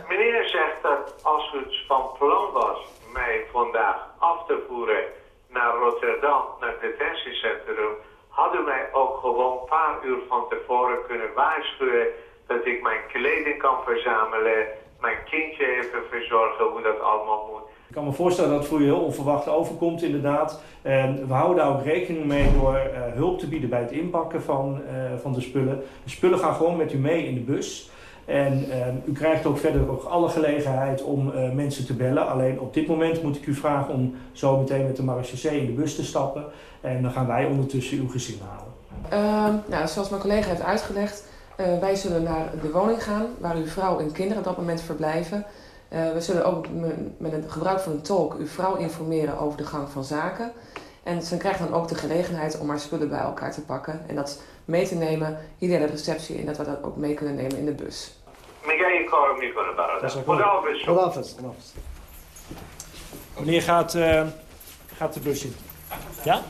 Meneer zegt dat als het van plan was mij vandaag af te voeren naar Rotterdam, naar het detentiecentrum, hadden mij ook gewoon een paar uur van tevoren kunnen waarschuwen dat ik mijn kleding kan verzamelen, mijn kindje even verzorgen, hoe dat allemaal moet. Ik kan me voorstellen dat het voor u heel onverwacht overkomt, inderdaad. En we houden daar ook rekening mee door eh, hulp te bieden bij het inpakken van, eh, van de spullen. De spullen gaan gewoon met u mee in de bus. En eh, u krijgt ook verder ook alle gelegenheid om mensen te bellen. Alleen op dit moment moet ik u vragen om zo meteen met de marechaussee in de bus te stappen. En dan gaan wij ondertussen uw gezin halen. Ehm, nou, zoals mijn collega heeft uitgelegd, wij zullen naar de woning gaan waar uw vrouw en kinderen op dat moment verblijven. Uh, we zullen ook met het gebruik van een tolk uw vrouw informeren over de gang van zaken. En ze krijgt dan ook de gelegenheid om haar spullen bij elkaar te pakken en dat mee te nemen hier naar de receptie en dat we dat ook mee kunnen nemen in de bus. Meneer gaat, uh, gaat de bus in. Ja?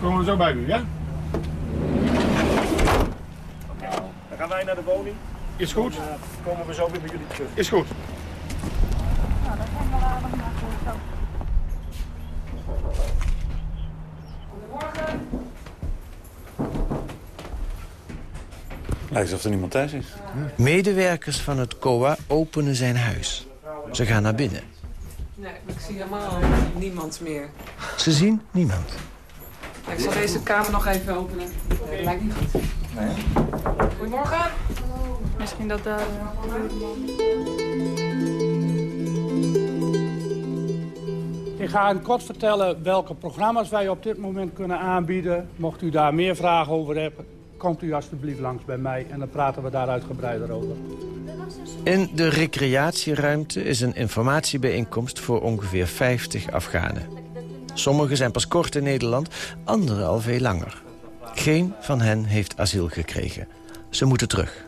Komen we zo bij u, ja? Dan gaan wij naar de woning. Is goed. Dan uh, komen we zo weer bij jullie terug. Is goed. Nou, dan gaan we aardig naar zo. Goedemorgen. Lijkt alsof er niemand thuis is. Medewerkers van het COA openen zijn huis. Ze gaan naar binnen. Nee, ik zie helemaal niemand meer. Ze zien niemand. Ik zal deze kamer nog even openen. Dat lijkt niet goed. Nee. Goedemorgen. Misschien dat daar... Ik ga in kort vertellen welke programma's wij op dit moment kunnen aanbieden. Mocht u daar meer vragen over hebben, komt u alstublieft langs bij mij en dan praten we daar uitgebreider over. In de recreatieruimte is een informatiebijeenkomst voor ongeveer 50 Afghanen. Sommigen zijn pas kort in Nederland, anderen al veel langer. Geen van hen heeft asiel gekregen. Ze moeten terug.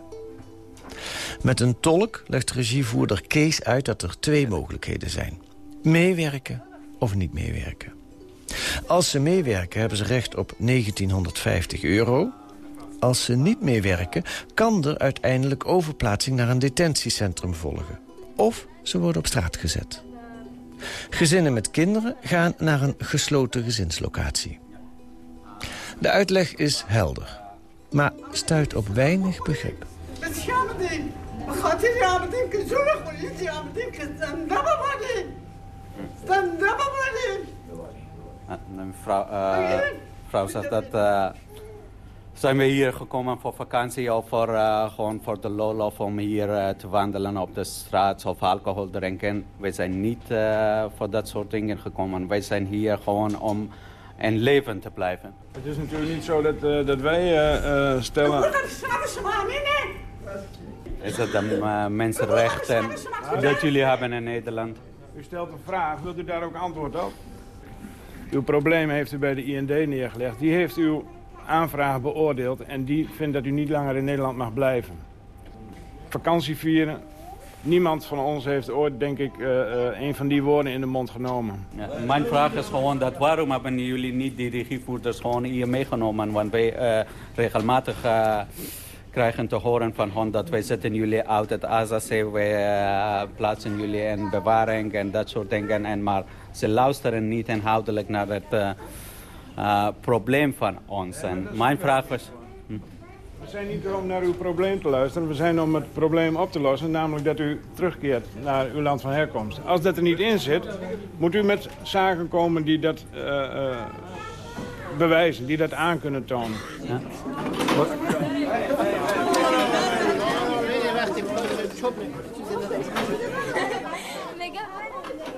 Met een tolk legt regievoerder Kees uit dat er twee mogelijkheden zijn. Meewerken of niet meewerken. Als ze meewerken hebben ze recht op 1950 euro. Als ze niet meewerken kan er uiteindelijk overplaatsing naar een detentiecentrum volgen. Of ze worden op straat gezet. Gezinnen met kinderen gaan naar een gesloten gezinslocatie. De uitleg is helder, maar stuit op weinig begrip. Mevrouw, uh, vrouw zegt dat... Uh, zijn we hier gekomen voor vakantie of voor, uh, gewoon voor de lol of om hier uh, te wandelen op de straat of alcohol drinken. Wij zijn niet uh, voor dat soort dingen gekomen. Wij zijn hier gewoon om in leven te blijven. Het is natuurlijk niet zo dat, dat wij stellen... Is het een mensenrecht en dat jullie hebben in Nederland? U stelt een vraag, wilt u daar ook antwoord op? Uw probleem heeft u bij de IND neergelegd. Die heeft uw aanvraag beoordeeld en die vindt dat u niet langer in Nederland mag blijven. Vakantie vieren. Niemand van ons heeft ooit, denk ik, uh, uh, een van die woorden in de mond genomen. Ja, mijn vraag is gewoon dat waarom hebben jullie niet die regievoerders gewoon hier meegenomen? Want wij uh, regelmatig krijgen te horen van hen dat wij zetten jullie uit het AZC, wij plaatsen jullie in bewaring en dat soort dingen. En, maar ze luisteren niet inhoudelijk naar het uh, probleem van ons. En mijn vraag was... We zijn niet om naar uw probleem te luisteren. We zijn om het probleem op te lossen. Namelijk dat u terugkeert naar uw land van herkomst. Als dat er niet in zit, moet u met zaken komen die dat uh, uh, bewijzen. Die dat aan kunnen tonen. Ja?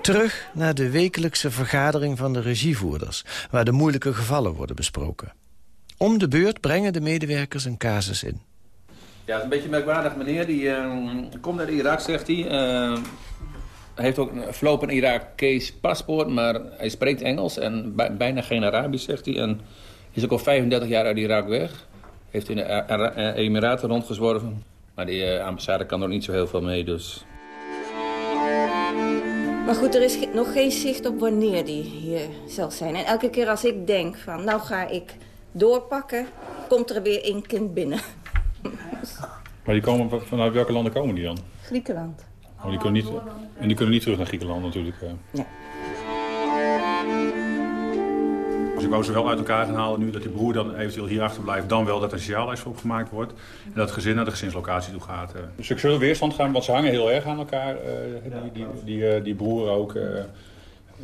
Terug naar de wekelijkse vergadering van de regievoerders... waar de moeilijke gevallen worden besproken. Om de beurt brengen de medewerkers een casus in. Ja, het is een beetje een merkwaardig meneer. Die uh, komt uit Irak, zegt hij. Uh, hij heeft ook een verlopen Irakees paspoort, maar hij spreekt Engels en bijna geen Arabisch, zegt hij. En is ook al 35 jaar uit Irak weg. Heeft in de Emiraten rondgezworven. Maar die uh, ambassade kan er niet zo heel veel mee, dus... Maar goed, er is nog geen zicht op wanneer die hier zal zijn. En elke keer als ik denk van, nou ga ik doorpakken, komt er weer een kind binnen. Maar die komen, vanuit welke landen komen die dan? Griekenland. Oh, die kunnen niet, en die kunnen niet terug naar Griekenland natuurlijk. Ja. Dus ik wou ze wel uit elkaar gaan halen nu dat die broer dan eventueel hier achterblijft. Dan wel dat er sociaallijst voor gemaakt wordt. En dat het gezin naar de gezinslocatie toe gaat. Dus seksuele weerstand gaan, want ze hangen heel erg aan elkaar. die, die, die, die, broer ook.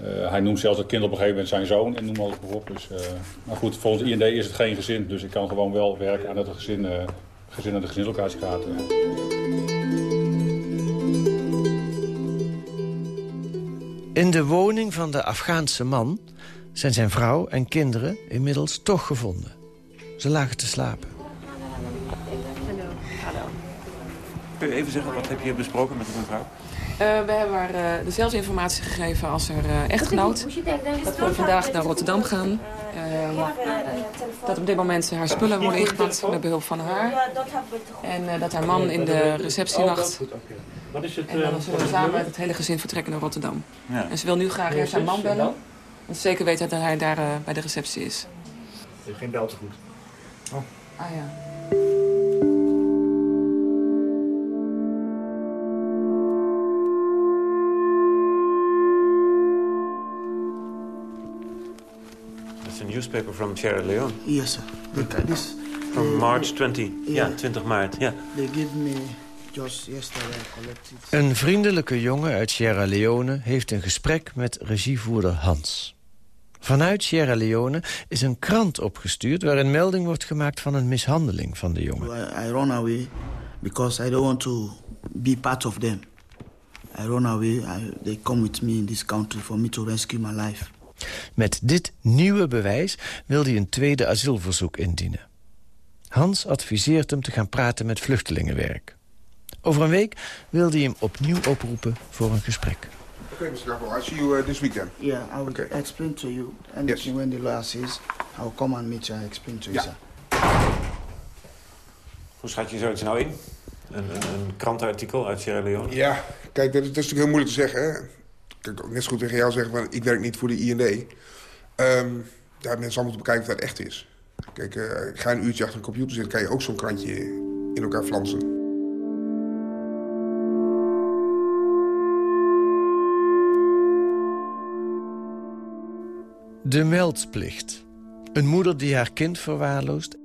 Eh, hij noemt zelfs het kind op een gegeven moment zijn zoon en noem alles maar. Dus, eh, maar goed, volgens IND is het geen gezin, dus ik kan gewoon wel werken aan dat het gezin, uh, gezin de gaat. In de woning van de Afghaanse man zijn zijn vrouw en kinderen inmiddels toch gevonden. Ze lagen te slapen. Hallo. Kun je even zeggen, wat heb je besproken met de mevrouw? Eh, we hebben haar uh, dezelfde informatie gegeven als haar uh, echtgenoot. Dat we vandaag naar Rotterdam gaan. dat op dit moment haar spullen worden ingepakt met behulp van haar. En dat haar man in de receptie wacht. En dan zullen we samen met het hele gezin vertrekken naar Rotterdam. En ze wil nu graag eerst haar man bellen. Want zeker weten dat hij daar bij de receptie is. Je hebt geen beltegoed. Oh. Ah ja. Newspaper from Sierra Leone. Yes, sir. Look this. From uh, March 20. Ja, 20 maart. Ja. They give me just yesterday I collected. Een vriendelijke jongen uit Sierra Leone heeft een gesprek met regievoerder Hans. Vanuit Sierra Leone is een krant opgestuurd... waarin melding wordt gemaakt van een mishandeling van de jongen. I, I run away because I don't want to be part of them. I run away. I, they come with me in this country for me to rescue my life. Met dit nieuwe bewijs wil hij een tweede asielverzoek indienen. Hans adviseert hem te gaan praten met vluchtelingenwerk. Over een week wil hij hem opnieuw oproepen voor een gesprek. Okay, Mr. Gabel, I'll see you uh, this weekend. Yeah, I will Okay. explain to you. Anything when the lawyer says, I will come and meet you and explain to you, Yeah. sir. Hoe schat je zoiets nou in? Een, een, een krantenartikel uit Sierra Leone? Ja, kijk, dat is, dat is natuurlijk heel moeilijk te zeggen. Hè? Ik kan ook net zo goed tegen jou zeggen, van, ik werk niet voor de IND. Ehm ja, mensen te bekijken of dat echt is. Kijk, eh, ga een uurtje achter een computer zitten... kan je ook zo'n krantje in elkaar flansen. De meldplicht. Een moeder die haar kind verwaarloost.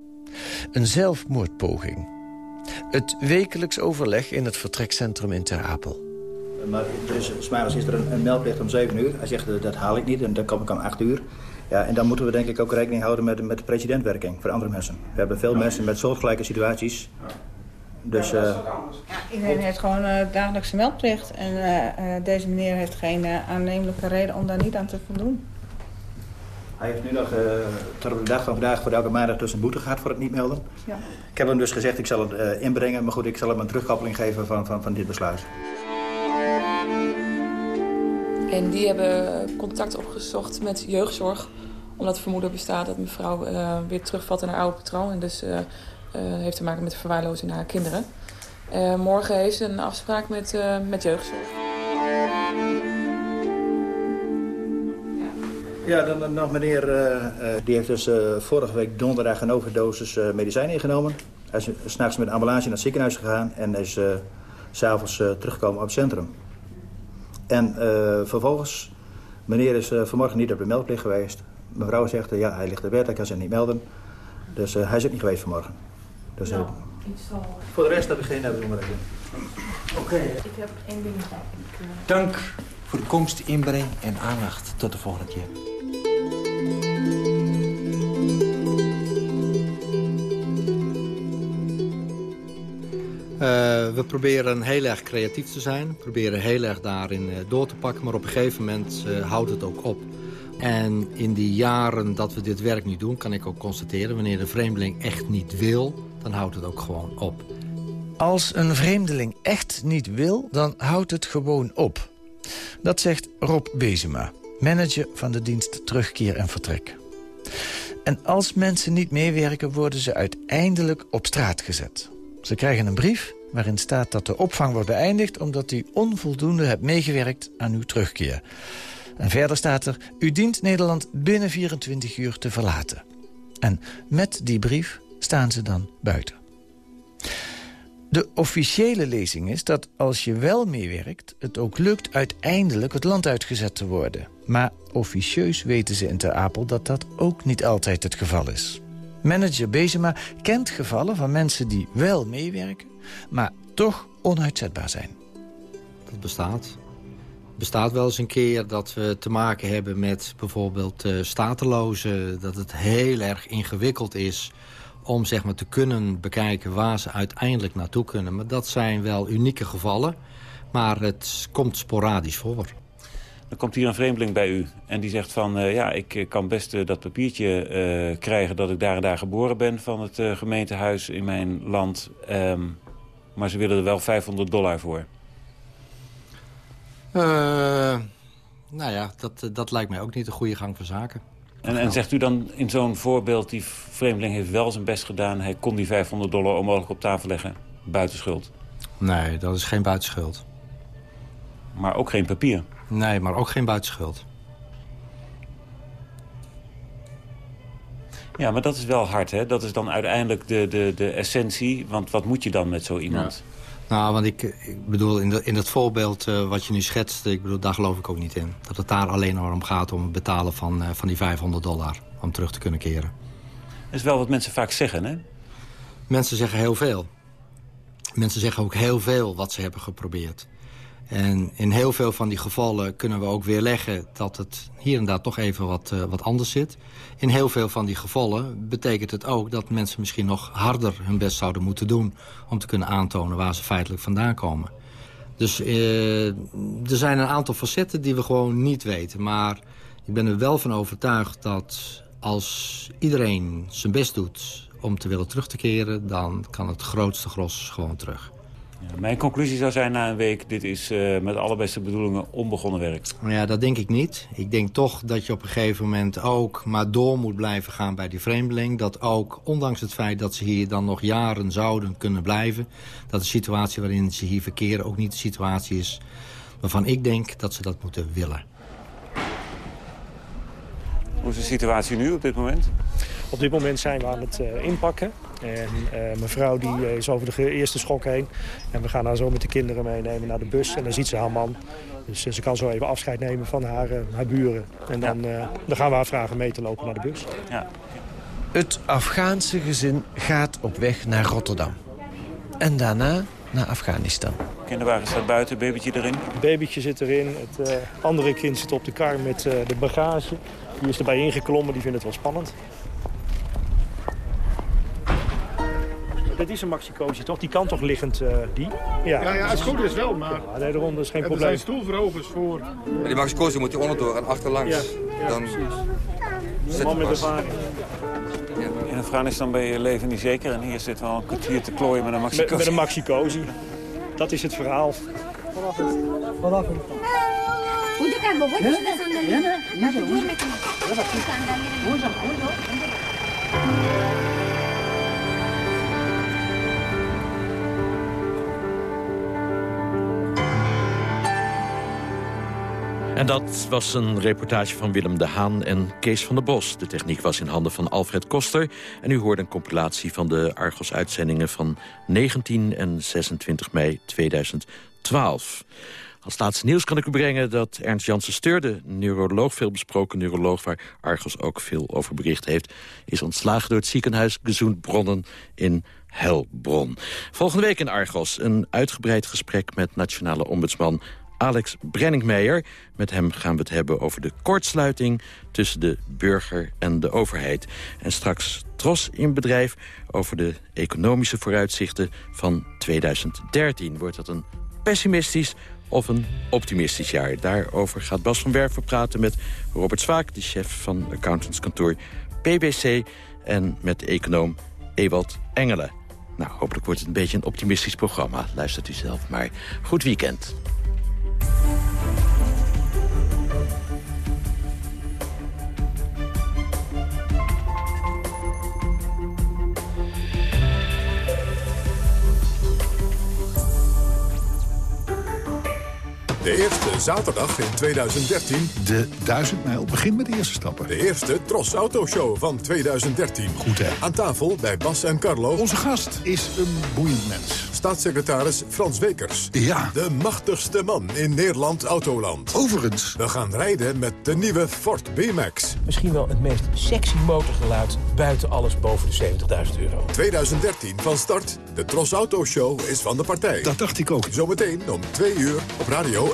Een zelfmoordpoging. Het wekelijks overleg in het vertrekcentrum in Ter Apel. Maar er is, smiddags is er een, een meldplicht om 7 uur. Hij zegt, dat haal ik niet en dan kom ik om 8 uur. Ja, en dan moeten we denk ik ook rekening houden met, met de precedentwerking voor andere mensen. We hebben veel mensen met soortgelijke situaties. Dus eh, Iedereen heeft gewoon eh, dagelijkse meldplicht. En eh, eh, deze meneer heeft geen aannemelijke reden om daar niet aan te voldoen. hij heeft nu nog eh, tot op de dag van vandaag voor elke maandag dus een boete gehad voor het niet melden. Ja. Ik heb hem dus gezegd, ik zal het eh, inbrengen. Maar goed, ik zal hem een terugkoppeling geven van, van, van dit besluit. En die hebben contact opgezocht met jeugdzorg. Omdat vermoeden bestaat dat mevrouw eh, weer terugvalt in haar oude patroon. En dus eh, eh, heeft te maken met de verwaarlozing naar haar kinderen. Morgen heeft ze een afspraak met, met jeugdzorg. Ja, dan, dan nog meneer, die heeft dus vorige week donderdag een overdosis medicijn ingenomen. Hij is s'nachts met ambulance naar het ziekenhuis gegaan en is eh, s'avonds teruggekomen op het centrum. En eh, vervolgens, meneer is eh, vanmorgen niet op de meldplicht geweest. Mevrouw zegt, eh, ja, hij ligt in bed, hij kan zich niet melden. Dus eh, hij is ook niet geweest vanmorgen. Dus, eh, voor de rest heb ik geen bijzonderheden. Oké. Ik heb één ding. Dank voor de komst, inbreng en aandacht. Tot de volgende keer. We proberen heel erg creatief te zijn. Proberen heel erg daarin eh, door te pakken. Maar op een gegeven moment eh, houdt het ook op. En in die jaren dat we dit werk nu doen... kan ik ook constateren... wanneer de vreemdeling echt niet wil... dan houdt het ook gewoon op. Als een vreemdeling echt niet wil, dan houdt het gewoon op. Dat zegt Rob Bezema, manager van de dienst Terugkeer en Vertrek. En als mensen niet meewerken, worden ze uiteindelijk op straat gezet. Ze krijgen een brief waarin staat dat de opvang wordt beëindigd... omdat u onvoldoende hebt meegewerkt aan uw terugkeer. En verder staat er, u dient Nederland binnen 24 uur te verlaten. En met die brief staan ze dan buiten. De officiële lezing is dat als je wel meewerkt... het ook lukt uiteindelijk het land uitgezet te worden. Maar officieus weten ze in Ter Apel dat dat ook niet altijd het geval is. Manager Bezema kent gevallen van mensen die wel meewerken... maar toch onuitzetbaar zijn. Dat bestaat. Het bestaat wel eens een keer dat we te maken hebben met bijvoorbeeld eh, statelozen. Dat het heel erg ingewikkeld is om zeg maar, te kunnen bekijken waar ze uiteindelijk naartoe kunnen. Maar dat zijn wel unieke gevallen. Maar het komt sporadisch voor. Dan komt hier een vreemdeling bij u en die zegt van... eh, ja, ik eh, kan best dat papiertje eh, krijgen dat ik daar en daar geboren ben... van het eh, gemeentehuis in mijn land. Ehm, maar ze willen er wel 500 dollar voor. Uh, nou ja, dat, dat lijkt mij ook niet een goede gang van zaken. En, en zegt u dan in zo'n voorbeeld, die vreemdeling heeft wel zijn best gedaan... hij kon die 500 dollar onmogelijk op tafel leggen, buitenschuld? Nee, dat is geen buitenschuld. Maar ook geen papier? Nee, maar ook geen buitenschuld. Ja, maar dat is wel hard, hè? Dat is dan uiteindelijk de, de, de essentie. Want wat moet je dan met zo iemand? Nou, want ik, ik bedoel, in, de, in het voorbeeld uh, wat je nu schetst... Ik bedoel, daar geloof ik ook niet in. Dat het daar alleen maar om gaat om het betalen van, uh, van die 500 dollar... om terug te kunnen keren. Dat is wel wat mensen vaak zeggen, hè? Mensen zeggen heel veel. Mensen zeggen ook heel veel wat ze hebben geprobeerd. En in heel veel van die gevallen kunnen we ook weerleggen... dat het hier en daar toch even wat, uh, wat anders zit. In heel veel van die gevallen betekent het ook... dat mensen misschien nog harder hun best zouden moeten doen... om te kunnen aantonen waar ze feitelijk vandaan komen. Dus uh, er zijn een aantal facetten die we gewoon niet weten. Maar ik ben er wel van overtuigd dat als iedereen zijn best doet... om te willen terug te keren, dan kan het grootste gros gewoon terug. Ja, mijn conclusie zou zijn na een week... dit is uh, met alle beste bedoelingen onbegonnen werk. Ja, dat denk ik niet. Ik denk toch dat je op een gegeven moment ook maar door moet blijven gaan bij die vreemdeling. Dat ook, ondanks het feit dat ze hier dan nog jaren zouden kunnen blijven... dat de situatie waarin ze hier verkeren ook niet de situatie is... waarvan ik denk dat ze dat moeten willen. Hoe is de situatie nu op dit moment? Op dit moment zijn we aan het uh, inpakken. En uh, mevrouw die is over de eerste schok heen. En we gaan haar zo met de kinderen meenemen naar de bus. En dan ziet ze haar man. Dus uh, ze kan zo even afscheid nemen van haar, haar buren. En dan, ja. dan gaan we haar vragen mee te lopen naar de bus. Ja. Het Afghaanse gezin gaat op weg naar Rotterdam. En daarna naar Afghanistan. Kinderwagen staat buiten, babytje erin? Het babytje zit erin. Het andere kind zit op de kar met de bagage. Die is erbij ingeklommen, die vindt het wel spannend. Dit is een maxicootje, toch? Die kan toch liggend, uh, die? Ja, ja, ja het goed is wel, maar... Ja, nee, daarom, dat is geen er probleem. Er zijn stoelverhogers voor... Maar die maxicootje moet je onderdoor en achterlangs. Ja, ja dan precies. Man met ervaring. In Afghanistan ben je leven niet zeker en hier zit wel een kwartier te klooien met een maxicootje. Met, met een. Dat is het verhaal. Vanaf het. Vanaf het. Udah En dat was een reportage van Willem de Haan en Kees van der Bos. De techniek was in handen van Alfred Koster. En u hoorde een compilatie van de Argos-uitzendingen van 19 en 26 mei 2012. Als laatste nieuws kan ik u brengen dat Ernst Janssen Steurde... neuroloog, veel besproken neuroloog... waar Argos ook veel over bericht heeft... is ontslagen door het ziekenhuis Gezondbronnen in Helbron. Volgende week in Argos een uitgebreid gesprek... met nationale ombudsman Alex Brenningmeijer. Met hem gaan we het hebben over de kortsluiting tussen de burger en de overheid. En straks Tros in bedrijf over de economische vooruitzichten van 2013. Wordt dat een pessimistisch of een optimistisch jaar? Daarover gaat Bas van Werven praten met Robert Zwaak... de chef van accountantskantoor PBC... en met econoom Ewald Engelen. Nou, hopelijk wordt het een beetje een optimistisch programma. Luistert u zelf maar. Goed weekend. De eerste zaterdag in 2013. De 1000 mijl begint met de eerste stappen. De eerste Tros Autoshow van 2013. Goed hè? Aan tafel bij Bas en Carlo. Onze gast is een boeiend mens. Staatssecretaris Frans Wekers. Ja. De machtigste man in Nederland Autoland. Overigens. We gaan rijden met de nieuwe Ford B-Max. Misschien wel het meest sexy motorgeluid buiten alles boven de 70.000 euro. 2013 van start. De Tros Autoshow is van de partij. Dat dacht ik ook. Zometeen om 2 uur op Radio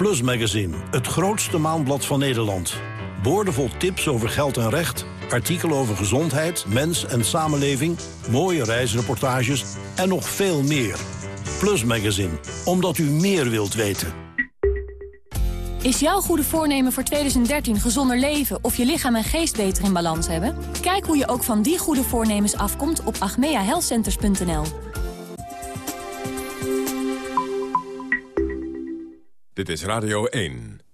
Plus Magazine, het grootste maandblad van Nederland. Boordevol tips over geld en recht, artikelen over gezondheid, mens en samenleving... mooie reisreportages en nog veel meer. Plus Magazine, omdat u meer wilt weten. Is jouw goede voornemen voor 2013 gezonder leven of je lichaam en geest beter in balans hebben? Kijk hoe je ook van die goede voornemens afkomt op agmeahealthcenters.nl. Dit is Radio 1.